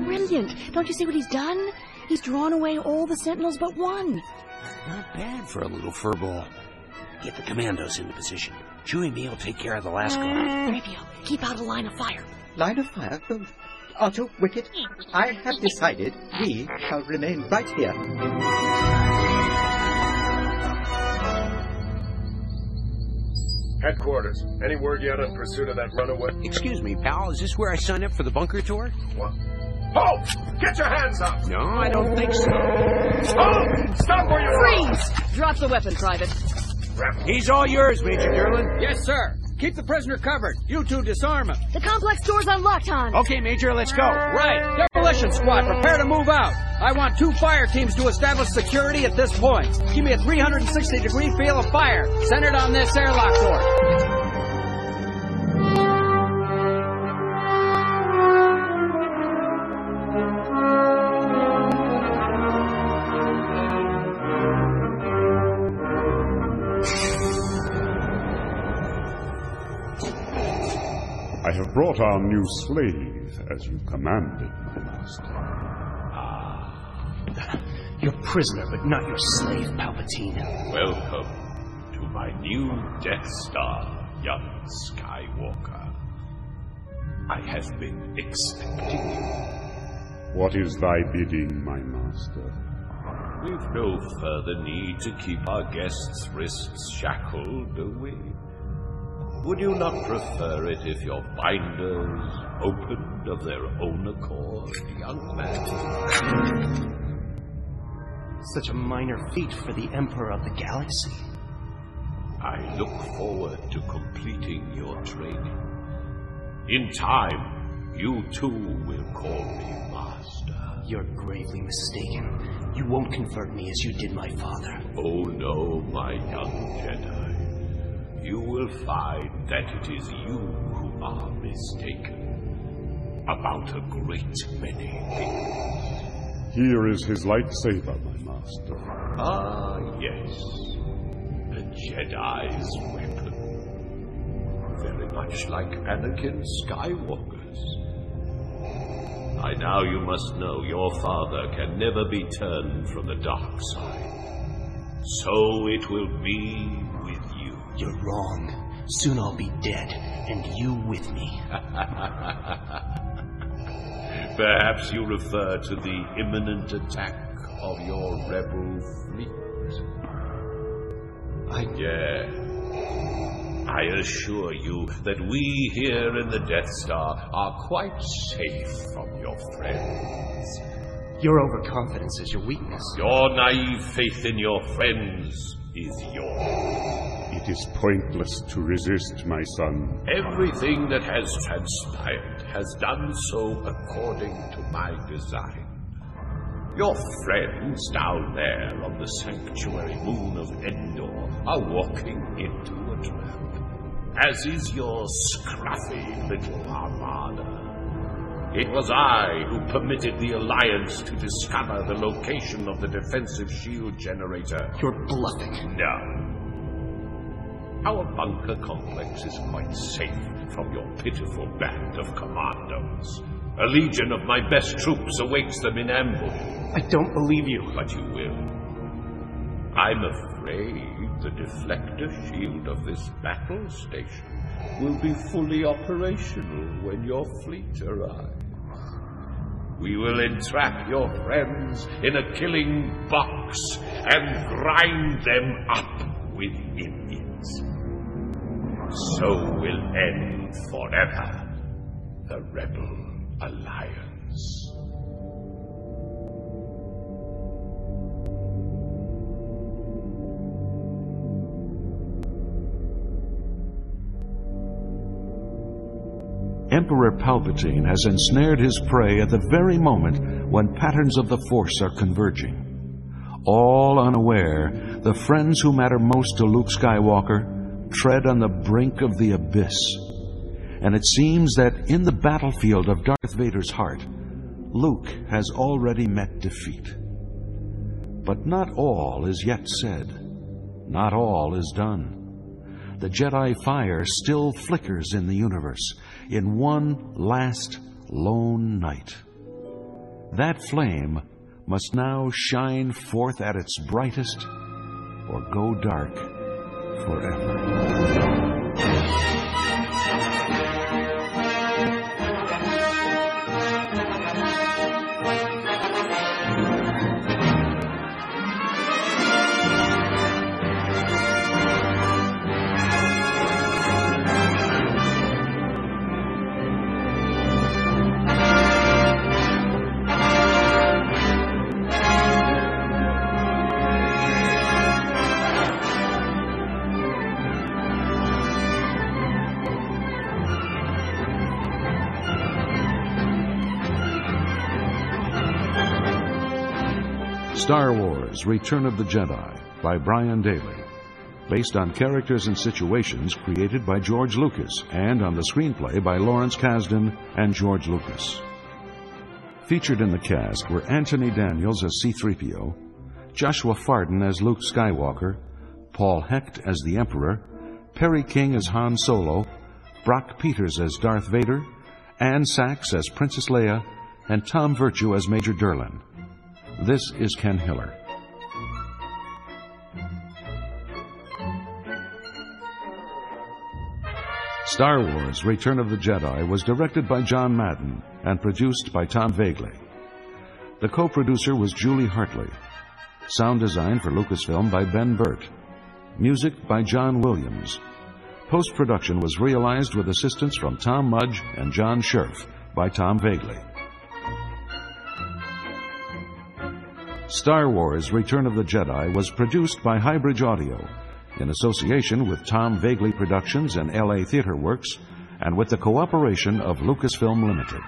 Brilliant! Don't you see what he's done? He's drawn away all the sentinels but one. Not bad for a little furball. Get the commandos into position. Chewie and me will take care of the last guard. 3PO, keep out of line of fire. Line of fire? Oh, Otto, Wicket, I have decided we shall remain right here. Headquarters. Any word yet on pursuit of that runaway? Excuse me, pal. Is this where I sign up for the bunker tour? What? Halt! Get your hands up! No, I don't think so. Halt! Stop where you are! Freeze! Drop the weapon, Private. He's all yours, Major Derlin. Yes, sir. Keep the prisoner covered. You two disarm him. The complex door's unlocked, Han. Okay, Major, let's go. Right. Demolition squad, prepare to move out. I want two fire teams to establish security at this point. Give me a 360 degree field of fire, centered on this airlock door. Have brought our new slave, as you commanded, my master. Ah. Your prisoner, but not your slave, Palpatine. Welcome to my new Death Star, young Skywalker. I have been expecting you. What is thy bidding, my master? We've no further need to keep our guests' wrists shackled, do we? Would you not prefer it if your binders opened of their own accord, young man? Such a minor feat for the Emperor of the Galaxy. I look forward to completing your training. In time, you too will call me master. You're gravely mistaken. You won't convert me as you did my father. Oh no, my young Jedi. You will find that it is you who are mistaken about a great many things. Here is his lightsaber, my master. Ah, yes. The Jedi's weapon. Very much like Anakin Skywalker's. By now you must know your father can never be turned from the dark side. So it will be. You're wrong. Soon I'll be dead, and you with me. [LAUGHS] Perhaps you refer to the imminent attack of your rebel fleet. I... Yeah. I assure you that we here in the Death Star are quite safe from your friends. Your overconfidence is your weakness. Your naive faith in your friends is yours. It is pointless to resist, my son. Everything that has transpired has done so according to my design. Your friends down there on the sanctuary moon of Endor are walking into a trap, as is your scruffy little armada. It was I who permitted the Alliance to discover the location of the defensive shield generator. You're bluffing. No. Our bunker complex is quite safe from your pitiful band of commandos. A legion of my best troops awaits them in ambush. I don't believe you. But you will. I'm afraid the deflector shield of this battle station will be fully operational when your fleet arrives. We will entrap your friends in a killing box and grind them up with millions. So will end forever the Rebel Alliance. Emperor Palpatine has ensnared his prey at the very moment when patterns of the Force are converging. All unaware, the friends who matter most to Luke Skywalker tread on the brink of the abyss. And it seems that in the battlefield of Darth Vader's heart, Luke has already met defeat. But not all is yet said. Not all is done. The Jedi fire still flickers in the universe in one last lone night. That flame must now shine forth at its brightest or go dark forever. Star Wars Return of the Jedi by Brian Daley. Based on characters and situations created by George Lucas and on the screenplay by Lawrence Kasdan and George Lucas. Featured in the cast were Anthony Daniels as C-3PO, Joshua Fardon as Luke Skywalker, Paul Hecht as the Emperor, Perry King as Han Solo, Brock Peters as Darth Vader, Ann Sachs as Princess Leia, and Tom Virtue as Major Derlin. This is Ken Hiller. Star Wars Return of the Jedi was directed by John Madden and produced by Tom Voegeli. The co producer was Julie Hartley. Sound design for Lucasfilm by Ben Burtt. Music by John Williams. Post production was realized with assistance from Tom Mudge and John Scherf by Tom Voegeli. Star Wars Return of the Jedi was produced by Highbridge Audio in association with Tom Voegeli Productions and LA Theater Works and with the cooperation of Lucasfilm Limited.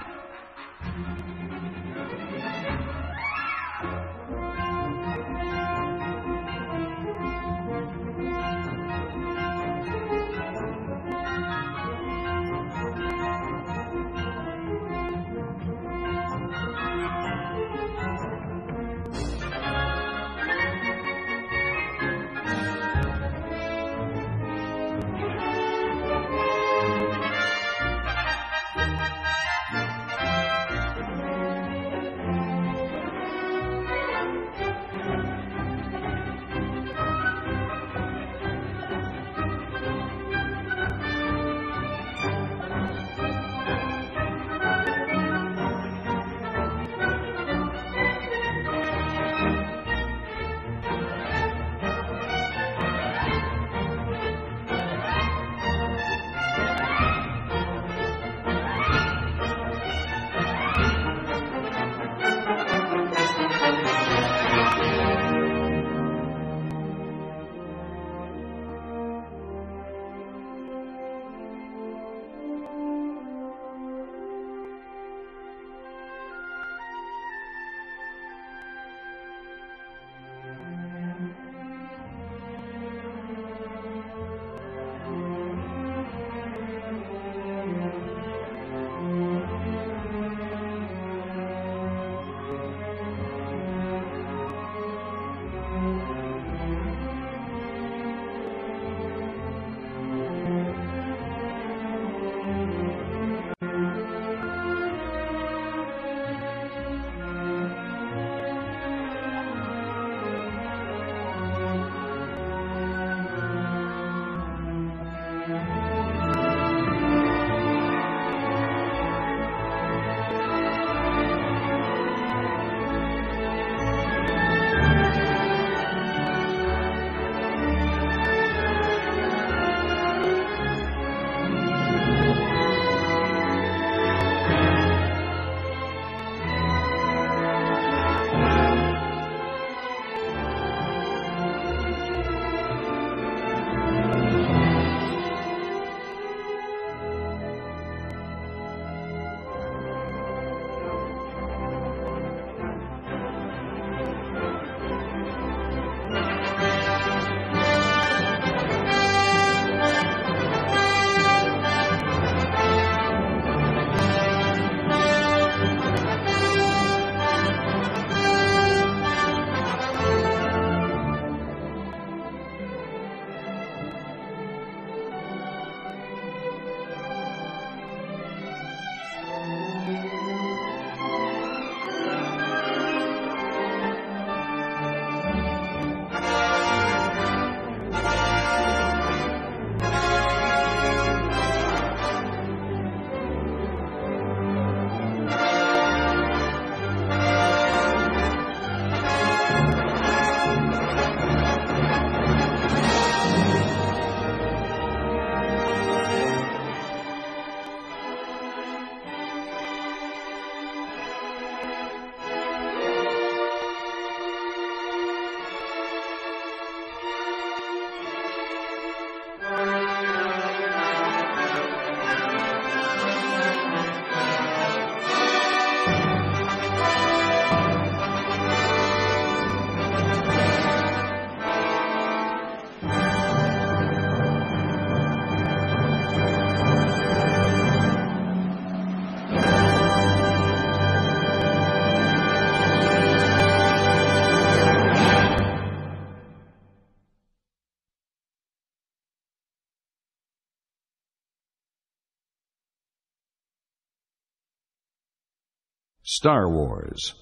Star Wars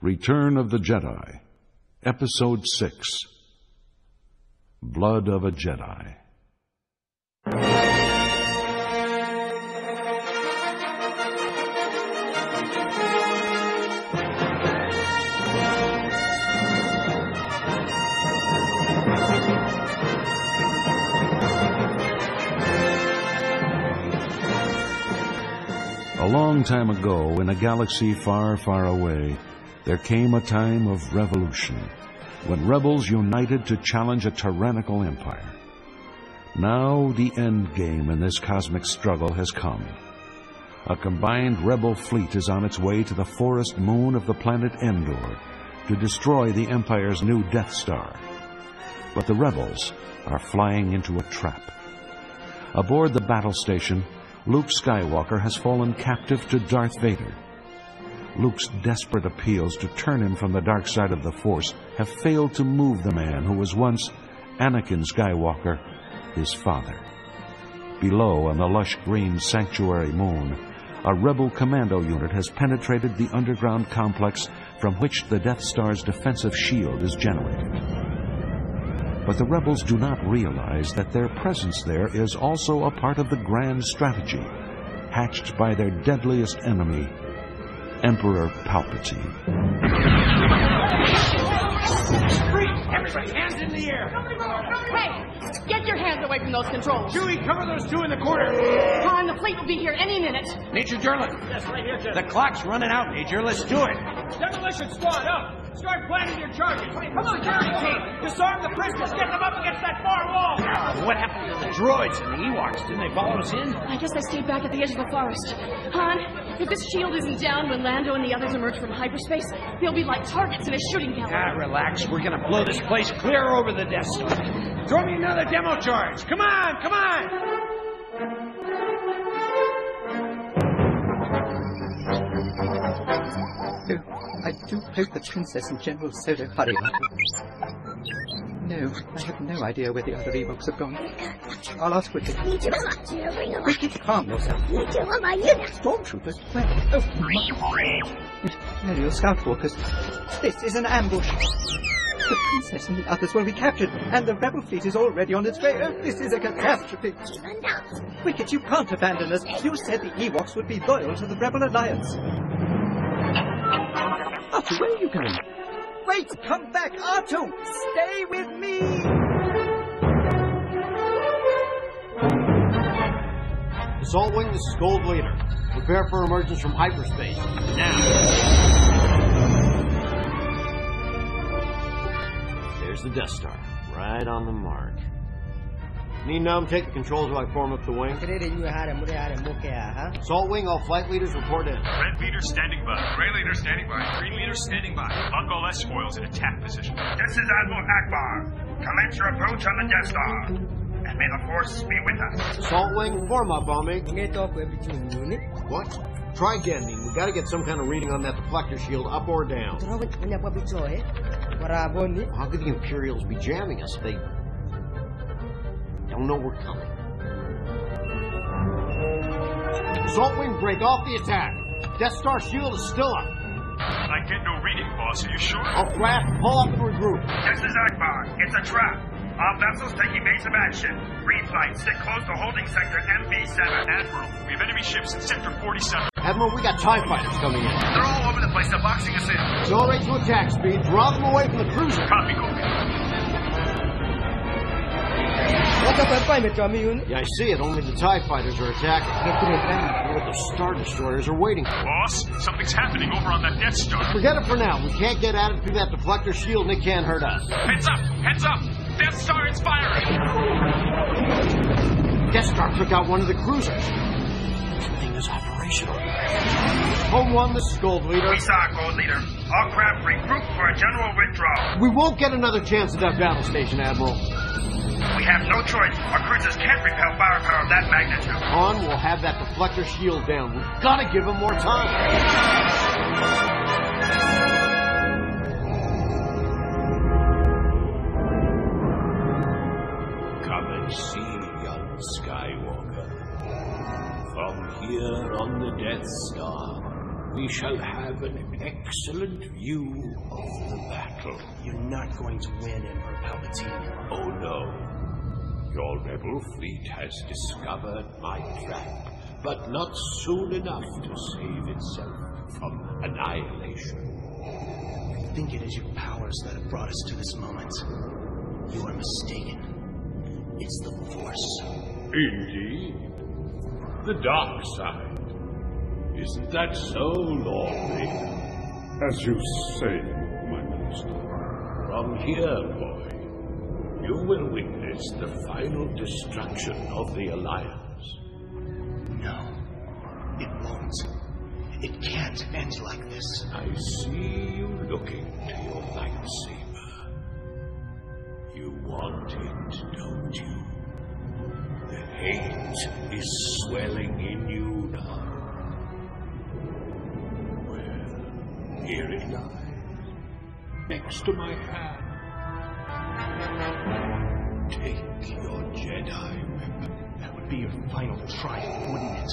Return of the Jedi, Episode 6 Blood of a Jedi. Long time ago, in a galaxy far, far away, there came a time of revolution when rebels united to challenge a tyrannical empire. Now the end game in this cosmic struggle has come. A combined rebel fleet is on its way to the forest moon of the planet Endor to destroy the Empire's new Death Star. But the rebels are flying into a trap. Aboard the battle station, Luke Skywalker has fallen captive to Darth Vader. Luke's desperate appeals to turn him from the dark side of the Force have failed to move the man who was once Anakin Skywalker, his father. Below, on the lush green sanctuary moon, a rebel commando unit has penetrated the underground complex from which the Death Star's defensive shield is generated. But the rebels do not realize that their presence there is also a part of the grand strategy hatched by their deadliest enemy, Emperor Palpatine. Everybody, hands in the air! Hey, get your hands away from those controls. Chewie, cover those two in the corner. Han, the fleet will be here any minute. Major Durlin. Yes, right here, General. The clock's running out, Major. Let's do it. Demolition squad, up! Start planning your charges. Come on, Jerry team! Disarm the prisoners. Get them up against that far wall. What happened to the droids and the Ewoks? Didn't they follow us in? I guess they stayed back at the edge of the forest. Han, if this shield isn't down when Lando and the others emerge from hyperspace, they'll be like targets in a shooting gallery. Ah, relax. We're gonna blow this place clear over the Death Star. Throw me another demo charge. Come on, come on. I do hope the Princess and General Solo hurry up. No, I have no idea where the other Ewoks have gone. I'll ask Wicket. Wicket, calm yourself. Stormtroopers? Where? Oh, Imperial Scout Walkers. This is an ambush. The Princess and the others will be captured, and the Rebel fleet is already on its way. Oh, this is a catastrophe. Wicket, you can't abandon us. You said the Ewoks would be loyal to the Rebel Alliance. R2, [LAUGHS] where are you going? Wait! Come back, R2! Stay with me! Assault Wing, this is Gold Leader. Prepare for emergence from hyperspace. Now! There's the Death Star. Right on the mark. Nien Nunb, take the controls while I form up the wing. Assault Wing, all flight leaders report in. Red leader standing by. Gray leader standing by. Green leader standing by. Lock all S foils in attack position. This is Admiral Ackbar. Commence your approach on the Death Star. And may the Force be with us. Assault Wing, form up on me. What? Try again, Nien. We gotta get some kind of reading on that deflector shield, up or down. How could the Imperials be jamming us? They don't know we're coming. Assault Wing, break off the attack. Death Star shield is still up. I get no reading, boss. Are you sure? Craft, pull up and regroup. This is Ackbar. It's a trap. All vessels take evasive action. Green flight, stick close to holding sector MV7. Admiral, we have enemy ships in sector 47. Admiral, we got TIE fighters coming in. They're all over the place. They're boxing us in. Accelerate to attack speed. Draw them away from the cruiser. Copy, copy. Yeah, I see it. Only the TIE fighters are attacking. What the Star Destroyers are waiting for. Boss, something's happening over on that Death Star. Forget it for now. We can't get at it through that deflector shield, and it can't hurt us. Heads up! Heads up! Death Star is firing! Death Star took out one of the cruisers. This thing is operational. Home one, this is Gold Leader. We saw Gold Leader. All craft regroup for a general withdrawal. We won't get another chance at that battle station, Admiral. We have no choice. Our cruisers can't repel firepower of that magnitude. Han, we'll have that deflector shield down. We've got to give him more time. Come and see, young Skywalker. From here on the Death Star, we shall have an excellent view of the battle. You're not going to win, Emperor Palpatine. Oh no. Your rebel fleet has discovered my trap, but not soon enough to save itself from annihilation. I think it is your powers that have brought us to this moment. You are mistaken. It's the Force. Indeed. The dark side. Isn't that so, Lord Vader? As you say, my master. From here, boy, you will witness the final destruction of the Alliance. No, it won't. It can't end like this. I see you looking to your lightsaber. You want it, don't you? The hate is swelling in you now. Well, here it lies, next to my hand. Take your Jedi weapon. That would be your final triumph, wouldn't it?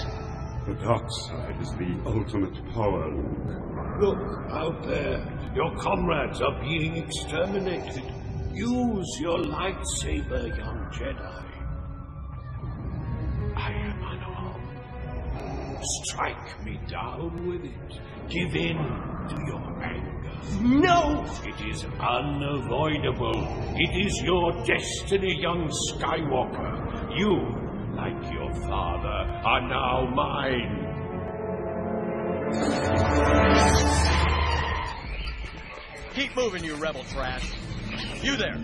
The dark side is the ultimate power, Luke. Look out there. Your comrades are being exterminated. Use your lightsaber, young Jedi. I am unarmed. Strike me down with it. Give in to your anger. No! It is unavoidable. It is your destiny, young Skywalker. You, like your father, are now mine. Keep moving, you rebel trash. You there.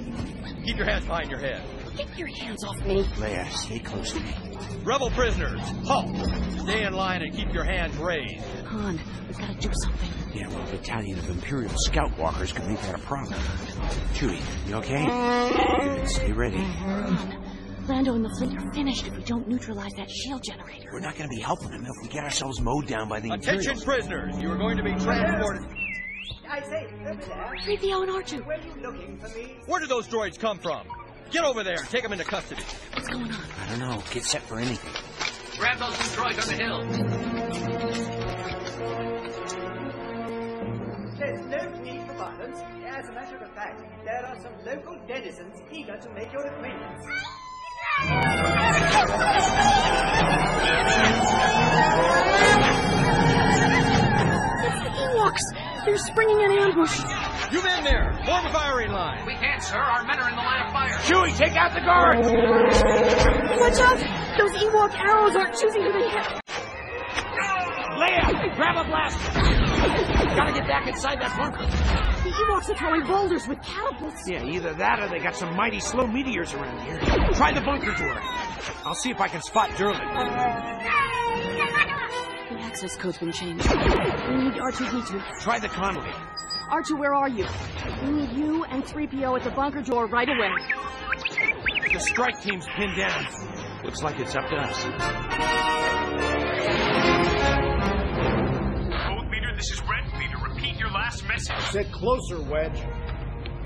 Keep your hands behind your head. Get your hands off me. Leia, stay close to me. Rebel prisoners, halt! Stay in line and keep your hands raised. Han, we've got to do something. Yeah, well, a battalion of Imperial scout walkers could make that a problem. Chewie, you okay? Good, stay ready. Han, Lando and the fleet are finished if we don't neutralize that shield generator. We're not going to be helping them if we get ourselves mowed down by the Attention Imperials. prisoners, you are going to be transported. I say, over there. 3PO and R2. Were you looking for me? Where did those droids come from? Get over there and take them into custody. What's going on? I don't know. Get set for anything. Grab those two droids on the hill. There are some local denizens eager to make your acquaintance. It's the Ewoks. They're springing an ambush. You men there, form a firing line. We can't, sir. Our men are in the line of fire. Chewie, take out the guards! Watch out! Those Ewok arrows aren't choosing who they hit. Leia, grab a blaster. Gotta get back inside that bunker. The Ewoks are throwing boulders with catapults. Yeah, either that or they got some mighty slow meteors around here. Try the bunker door. I'll see if I can spot Durlin. The access code's been changed. We need R2D2. Try the Connolly. R2, where are you? We need you and 3PO at the bunker door right away. The strike team's pinned down. Looks like it's up to us. Code this is Red Leader. Repeat your last message. Sit closer, Wedge.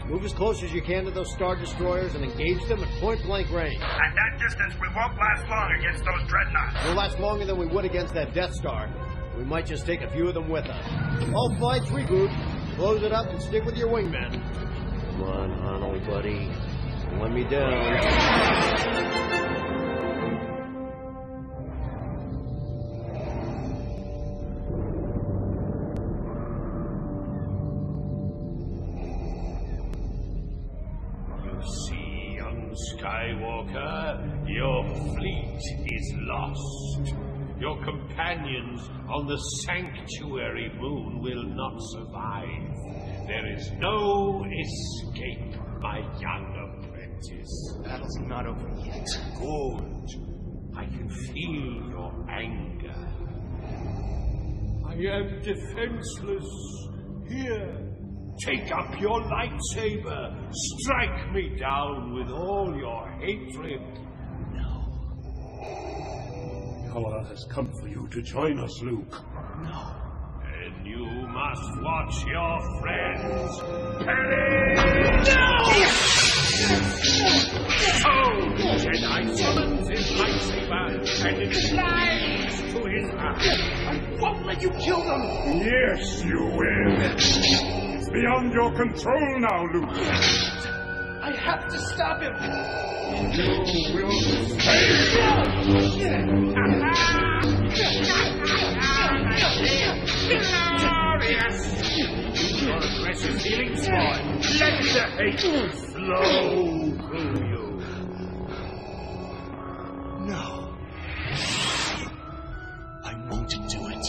Move as close as you can to those Star Destroyers and engage them at point blank range. At that distance, we won't last long against those dreadnoughts. We'll last longer than we would against that Death Star. We might just take a few of them with us. All flights regroup. Close it up and stick with your wingmen. Come on, Han, old buddy. Don't let me down. Skywalker, your fleet is lost. Your companions on the sanctuary moon will not survive. There is no escape, my young apprentice. Battle's not over yet. Good. I can feel your anger. I am defenseless. Here, take up your lightsaber. Strike me down with all your hatred. No. Power has come for you to join us, Luke. No. And you must watch your friends perish. No! So, Jedi summons his lightsaber and it flies to his hand. I won't let you kill them. Yes, you will. It's beyond your control now, Luke. I have to stop him. You will Glorious! Your aggressive feelings, boy. Let the hate flow through you. No. I won't do it.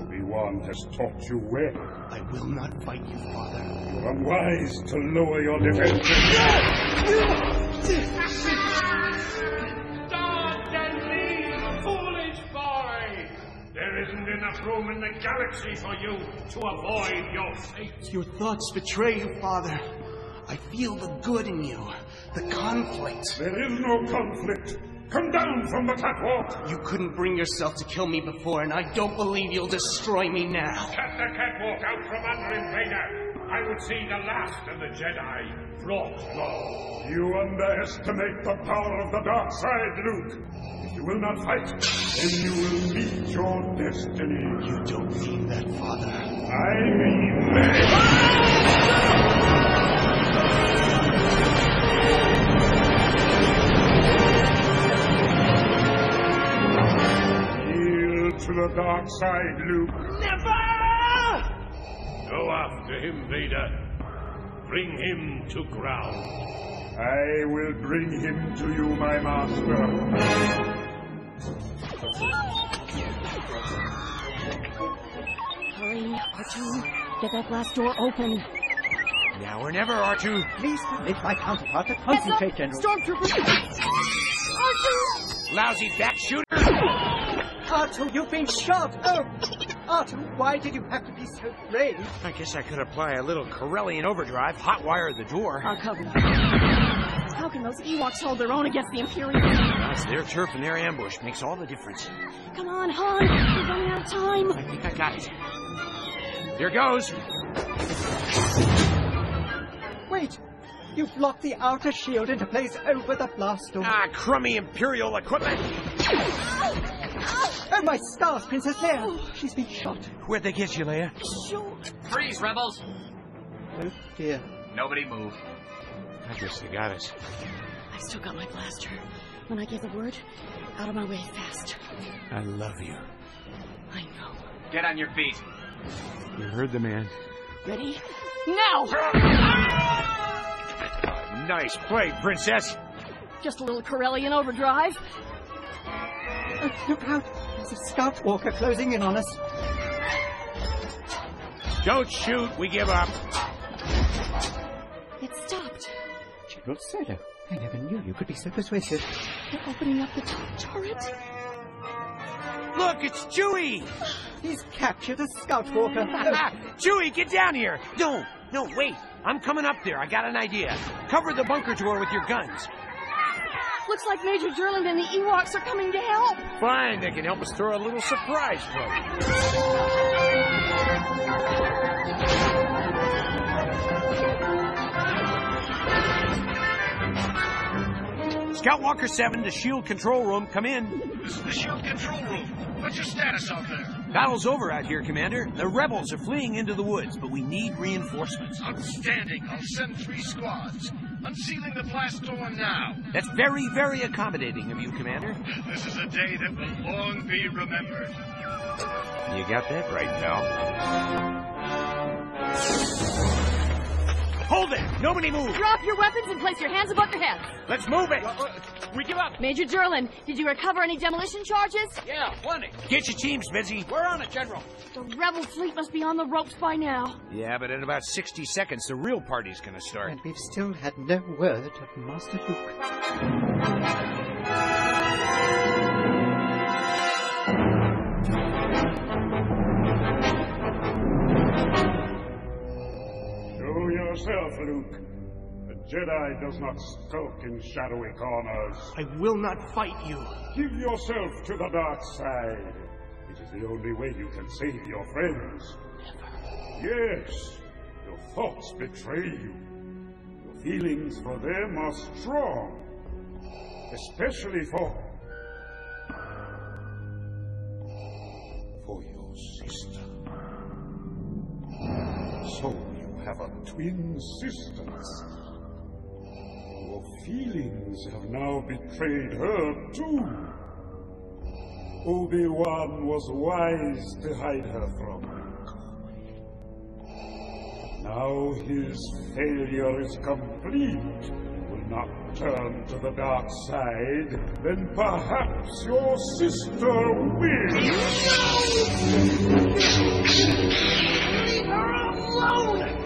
Obi-Wan has taught you well. I will not fight you, Father. You're unwise to lower your defenses. Don't and leave, foolish boy! There isn't enough room in the galaxy for you to avoid your fate. Your thoughts betray you, Father. I feel the good in you, the conflict. There is no conflict. Come down from the catwalk! You couldn't bring yourself to kill me before, and I don't believe you'll destroy me now. Cut the catwalk out from under him, Vader! I would see the last of the Jedi brought low. You underestimate the power of the dark side, Luke. If you will not fight, then you will meet your destiny. You don't mean that, Father. I mean that. To the dark side, Luke. Never! Go after him, Vader. Bring him to ground. I will bring him to you, my master. Hurry, R2. Get that glass door open. Now or never, R2. Please permit my counterpart to concentrate, General. Stormtrooper! R2! Lousy back shooter! R2, you've been shot! Oh! R2, why did you have to be so brave? I guess I could apply a little Corellian overdrive, hotwire the door. I'll cover them. How can those Ewoks hold their own against the Imperials? That's their turf and their ambush. Makes all the difference. Come on, Han. We're running out of time. I think I got it. Here goes. Wait! You've locked the outer shield into place over the blast door. Ah, crummy Imperial equipment. Oh, my stars, Princess Leia! She's been shot. Where'd they get you, Leia? Freeze, rebels! Oh, dear. Nobody move. I guess they got us. I still got my blaster. When I give the word, out of my way fast. I love you. I know. Get on your feet. You heard the man. Ready? Now! Ah! Nice play, Princess. Just a little Corellian overdrive. Oh, look out! There's a scout walker closing in on us. Don't shoot. We give up. It stopped. General Solo, I never knew you could be so persuasive. They're opening up the top turret. Look, it's Chewie. He's captured a scout walker. Chewie, get down here. No, no, wait. I'm coming up there. I got an idea. Cover the bunker door with your guns. Looks like Major Durland and the Ewoks are coming to help. Fine, they can help us throw a little surprise party. Scout Walker 7 to Shield Control Room. Come in. This is the shield control room. What's your status out there? Battle's over out here, Commander. The rebels are fleeing into the woods, but we need reinforcements. Outstanding. I'll send three squads. Unsealing the blast door now. That's very, very accommodating of you, Commander. This is a day that will long be remembered. You got that right, pal. Hold it! Nobody move! Drop your weapons and place your hands above your heads. Let's move it! Uh, we give up. Major Durlin, did you recover any demolition charges? Yeah, plenty. Get your teams busy. We're on it, General. The rebel fleet must be on the ropes by now. Yeah, but in about 60 seconds, the real party's gonna start. And we've still had no word of Master Luke. Yourself, Luke. A Jedi does not skulk in shadowy corners. I will not fight you. Give yourself to the dark side. It is the only way you can save your friends. Never. Yes, your thoughts betray you. Your feelings for them are strong. Especially for... For your sister. So have a twin sister. Your feelings have now betrayed her too. Obi-Wan was wise to hide her from. Now his failure is complete. Will not turn to the dark side, then perhaps your sister will. Leave her alone!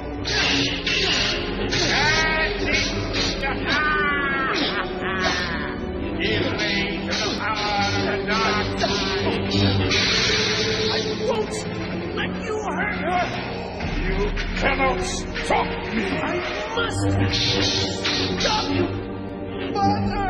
Cannot stop me! I must stop you! Mother!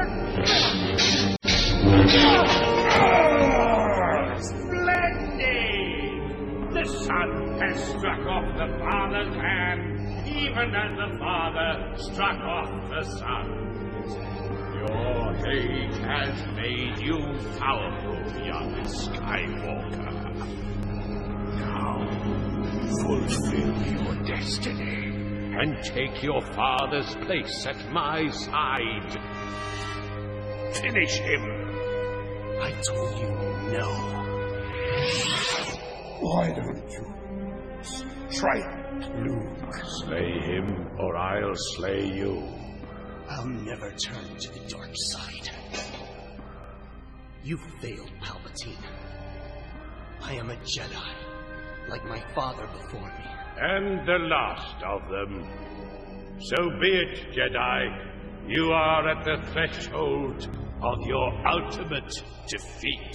Struck off the father's hand, even as the father struck off the son. Your hate has made you powerful, young Skywalker. Now, fulfill your destiny and take your father's place at my side. Finish him. I told you no. Why don't you strike Luke? Slay him, or I'll slay you. I'll never turn to the dark side. You failed, Palpatine. I am a Jedi, like my father before me. And the last of them. So be it, Jedi. You are at the threshold of your ultimate defeat.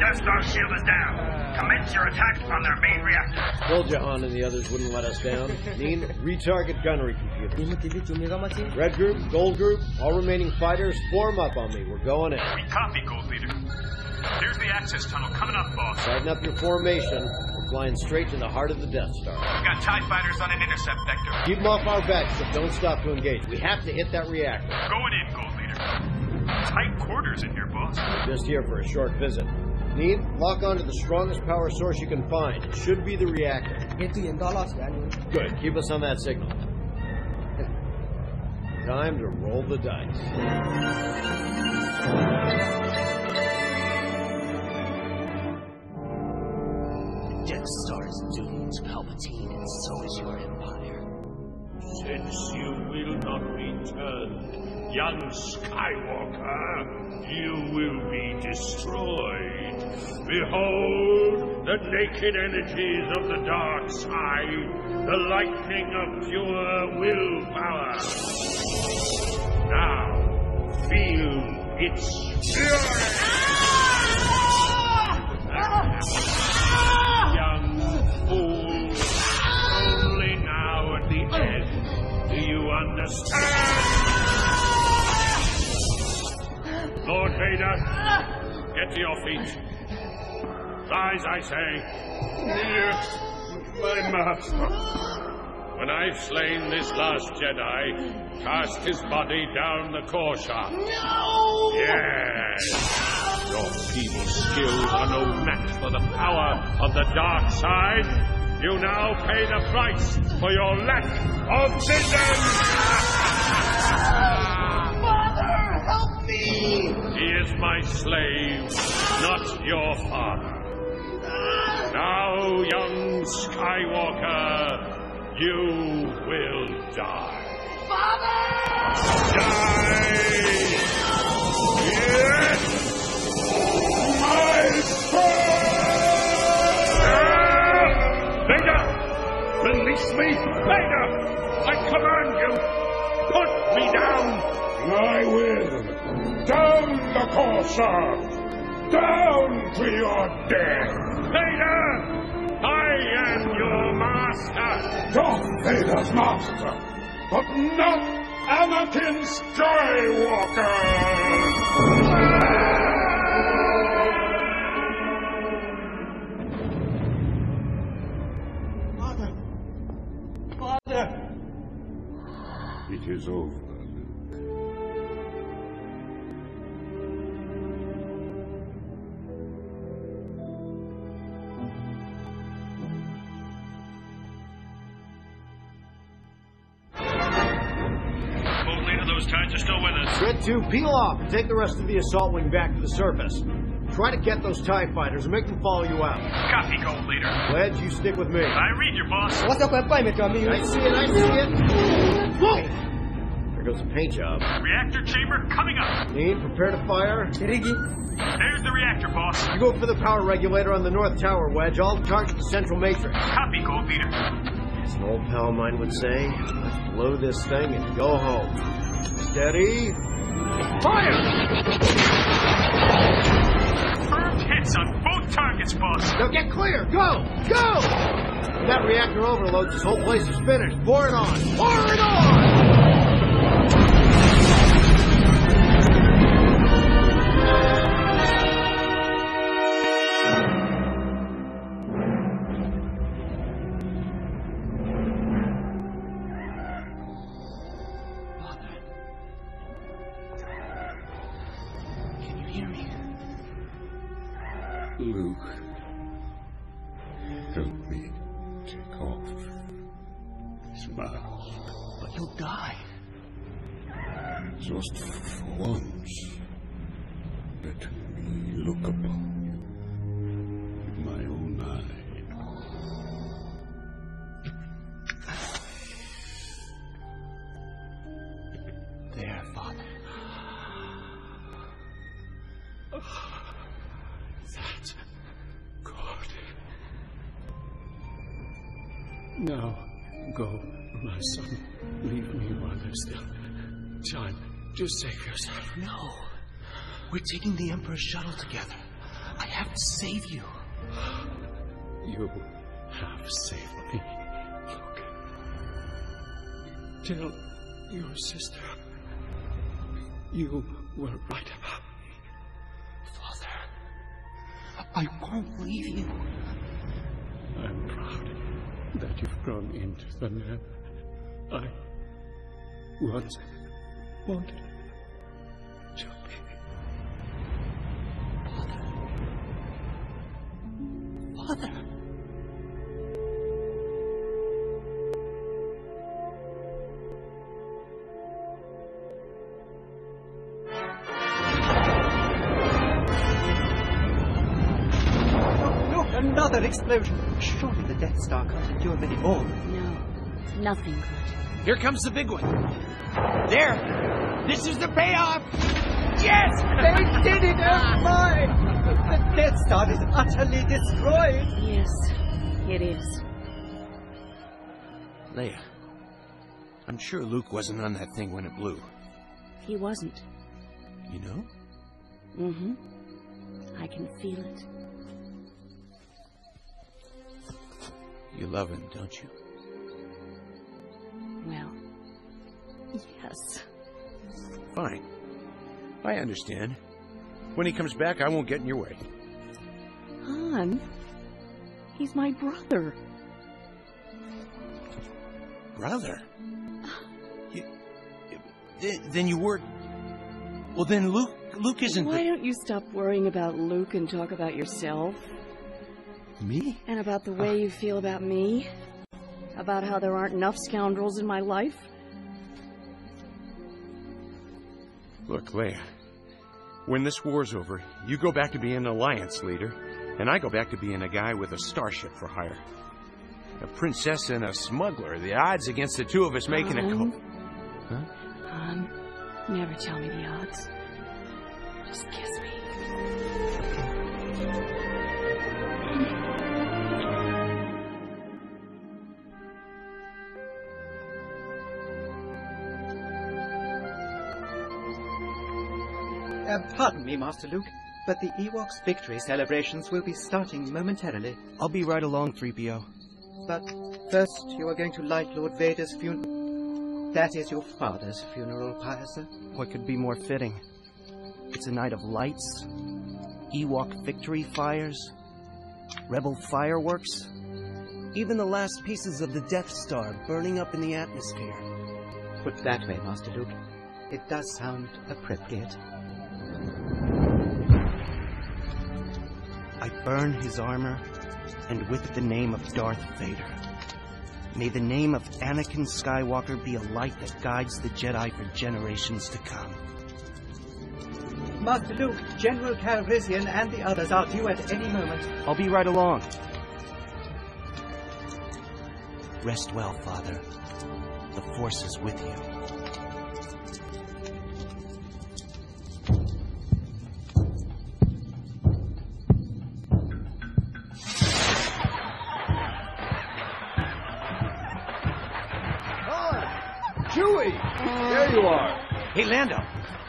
Drone leader, the Death Star shield is down. Commence your attack on their main reactor. Told you Han and the others wouldn't let us down. Nien, retarget gunnery computer. Red group, gold group, all remaining fighters, form up on me. We're going in. We copy, Gold Leader. Here's the access tunnel coming up, boss. Tighten up your formation. We're flying straight to the heart of the Death Star. We've got TIE fighters on an intercept vector. Keep them off our backs, but don't stop to engage. We have to hit that reactor. Going in, Gold Leader. Tight quarters in here, boss. We're just here for a short visit. Nien, lock onto the strongest power source you can find. It should be the reactor. Good. Keep us on that signal. Time to roll the dice. The Death Star is doomed, Palpatine, and so is your empire. Since you will not return, young Skywalker, you will be destroyed. Behold the naked energies of the dark side, the lightning of pure willpower. Now, feel its fury! Young fool, only now at the end do you understand? Lord Vader, get to your feet. Rise, I say. Yes, my master. When I've slain this last Jedi, cast his body down the core shaft. No! Yes! Your feeble skills are no match for the power of the dark side. You now pay the price for your lack of vision! [LAUGHS] is my slave, not your father. Now, young Skywalker, you will die. Father! Die! Yes! My Vader! Release me! Vader! I command you! Put me down! I will. The core. Down to your death. Vader! I am your master! Darth Vader's master, but not Anakin Skywalker! Father! Father! It is over, peel off and take the rest of the assault wing back to the surface. try to get those TIE fighters and make them follow you out. Copy, Gold Leader. Wedge, you stick with me. I read you, boss. What's up, by me, Tommy? I see it, I see it. Whoa! There goes the paint job. Reactor chamber coming up. Nien, prepare to fire. There's the reactor, boss. You go for the power regulator on the north tower, Wedge. I'll target the central matrix. Copy, Gold Leader. As an old pal of mine would say, let's blow this thing and go home. Steady. Fire! Firm hits on both targets, boss. Now get clear. Go! Go! That reactor overloads, this whole place is finished. Pour it on. Pour it on! That's good. Now, go, my son. Leave me while there's still time to save yourself. No. We're taking the Emperor's shuttle together. I have to save you. You have saved me. Look. Tell your sister you were right about I won't leave you. I'm proud that you've grown into the man I once wanted explosion. Surely the Death Star can't endure many more. No, it's nothing could. Here comes the big one. There. This is the payoff. Yes! They did it, oh my! The Death Star is utterly destroyed. Yes, it is. Leia, I'm sure Luke wasn't on that thing when it blew. He wasn't. You know? Mm-hmm. I can feel it. You love him, don't you? Well, yes. Fine. I understand. When he comes back, I won't get in your way. Han, he's my brother. Brother? You, th- then you were. Well, then Luke. Luke isn't. Why the- don't you stop worrying about Luke and talk about yourself? Me? And about the way you feel about me? About how there aren't enough scoundrels in my life? Look, Leia. When this war's over, you go back to being an alliance leader, and I go back to being a guy with a starship for hire. A princess and a smuggler. The odds against the two of us making a Han? Um, co- Huh? Han, never tell me the odds. Just kiss me. Uh, pardon me, Master Luke, but the Ewoks' victory celebrations will be starting momentarily. I'll be right along, 3PO. But first, you are going to light Lord Vader's funeral. That is your father's funeral pyre. What could be more fitting? It's a night of lights, Ewok victory fires, rebel fireworks, even the last pieces of the Death Star burning up in the atmosphere. Put that way, Master Luke, it does sound appropriate. Burn his armor, and with the name of Darth Vader. May the name of Anakin Skywalker be a light that guides the Jedi for generations to come. Master Luke, General Calrissian, and the others are due at any moment. I'll be right along. Rest well, Father. The Force is with you.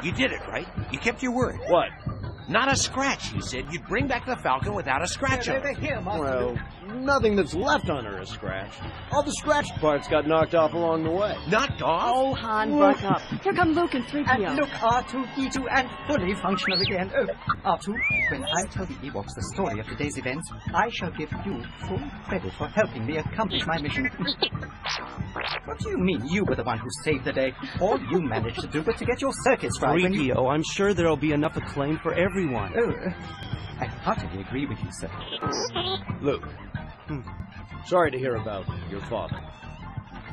You did it, right? You kept your word. What? Not a scratch, you said. You'd bring back the Falcon without a scratch on it. Well, nothing that's left on her is scratched. All the scratched parts got knocked off along the way. Knocked off? Oh, Han, buck up. Here come Luke and 3PO. And look, R2-D2 and fully functional again. Oh, R2, when I tell the Ewoks the story of today's events, I shall give you full credit for helping me accomplish my mission. what do you mean you were the one who saved the day? All you managed to do was to get your circuits right when you... 3PO, I'm sure there'll be enough acclaim for everyone. Oh, uh, I heartily agree with you, sir. Luke, hmm, sorry to hear about your father.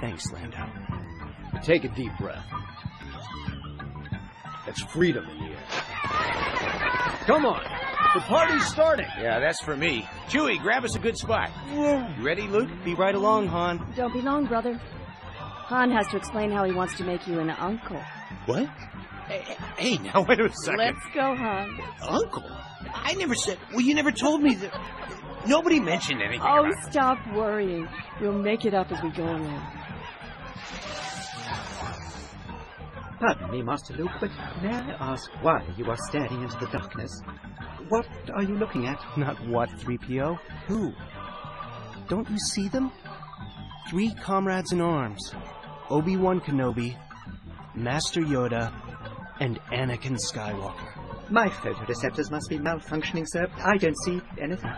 Thanks, Lando. Take a deep breath. That's freedom in the air. Come on! The party's starting! Yeah, that's for me. Chewie, grab us a good spot. You ready, Luke? Be right along, Han. Don't be long, brother. Han has to explain how he wants to make you an uncle. What? Hey, hey, now wait a second. Let's go, Han. Uncle? I never said. Well, you never told me that. Nobody mentioned anything. Oh, about stop worrying. We'll make it up as we go along. Pardon me, Master Luke, but may I ask why you are staring into the darkness? What are you looking at? Not what, 3PO? Who? Don't you see them? Three comrades in arms Obi-Wan Kenobi, Master Yoda, and Anakin Skywalker. My photoreceptors must be malfunctioning, sir. I don't see anything.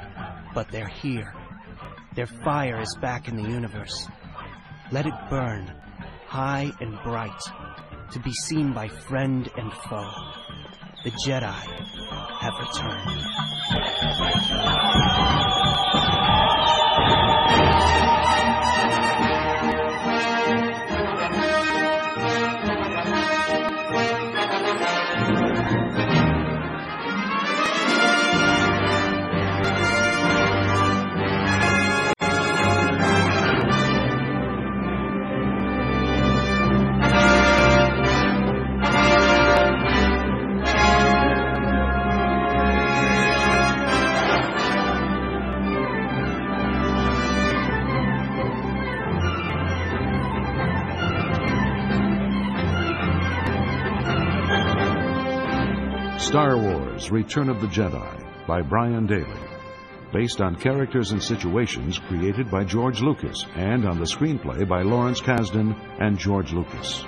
But they're here. Their fire is back in the universe. Let it burn, high and bright, to be seen by friend and foe. The Jedi have returned. Return of the Jedi by Brian Daley. Based on characters and situations created by George Lucas and on the screenplay by Lawrence Kasdan and George Lucas.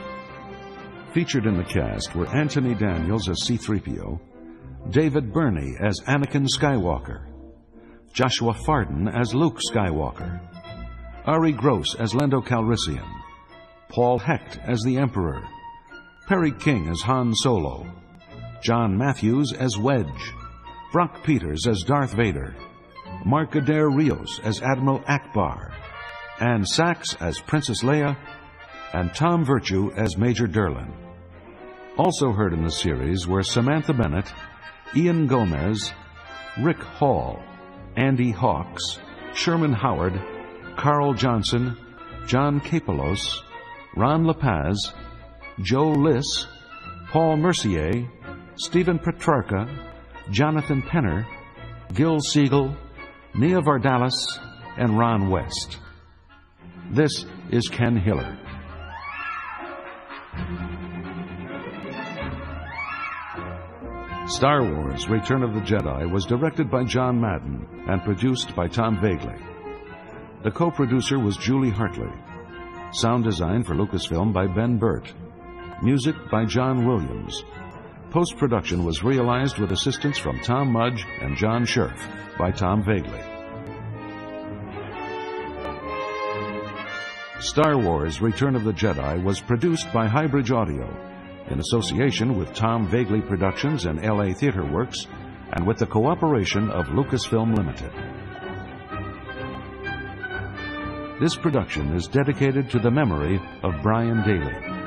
Featured in the cast were Anthony Daniels as C-3PO, David Birney as Anakin Skywalker, Joshua Fardon as Luke Skywalker, Arye Gross as Lando Calrissian, Paul Hecht as the Emperor, Perry King as Han Solo, John Matthews as Wedge, Brock Peters as Darth Vader, Mark Adair Rios as Admiral Ackbar, Ann Sachs as Princess Leia, and Tom Virtue as Major Derlin. Also heard in the series were Samantha Bennett, Ian Gomez, Rick Hall, Andy Hawks, Sherman Howard, Carl Johnson, John Capelos, Ron LaPaz, Joe Liss, Paul Mercier, Stephen Petrarca, Jonathan Penner, Gil Siegel, Nia Vardalos, and Ron West. This is Ken Hiller. Star Wars Return of the Jedi was directed by John Madden and produced by Tom Voegeli. The co-producer was Julie Hartley. Sound design for Lucasfilm by Ben Burtt. Music by John Williams. Post-production was realized with assistance from Tom Mudge and John Scherf by Tom Voegeli. Star Wars Return of the Jedi was produced by Highbridge Audio in association with Tom Voegeli Productions and LA Theater Works and with the cooperation of Lucasfilm Limited. This production is dedicated to the memory of Brian Daley.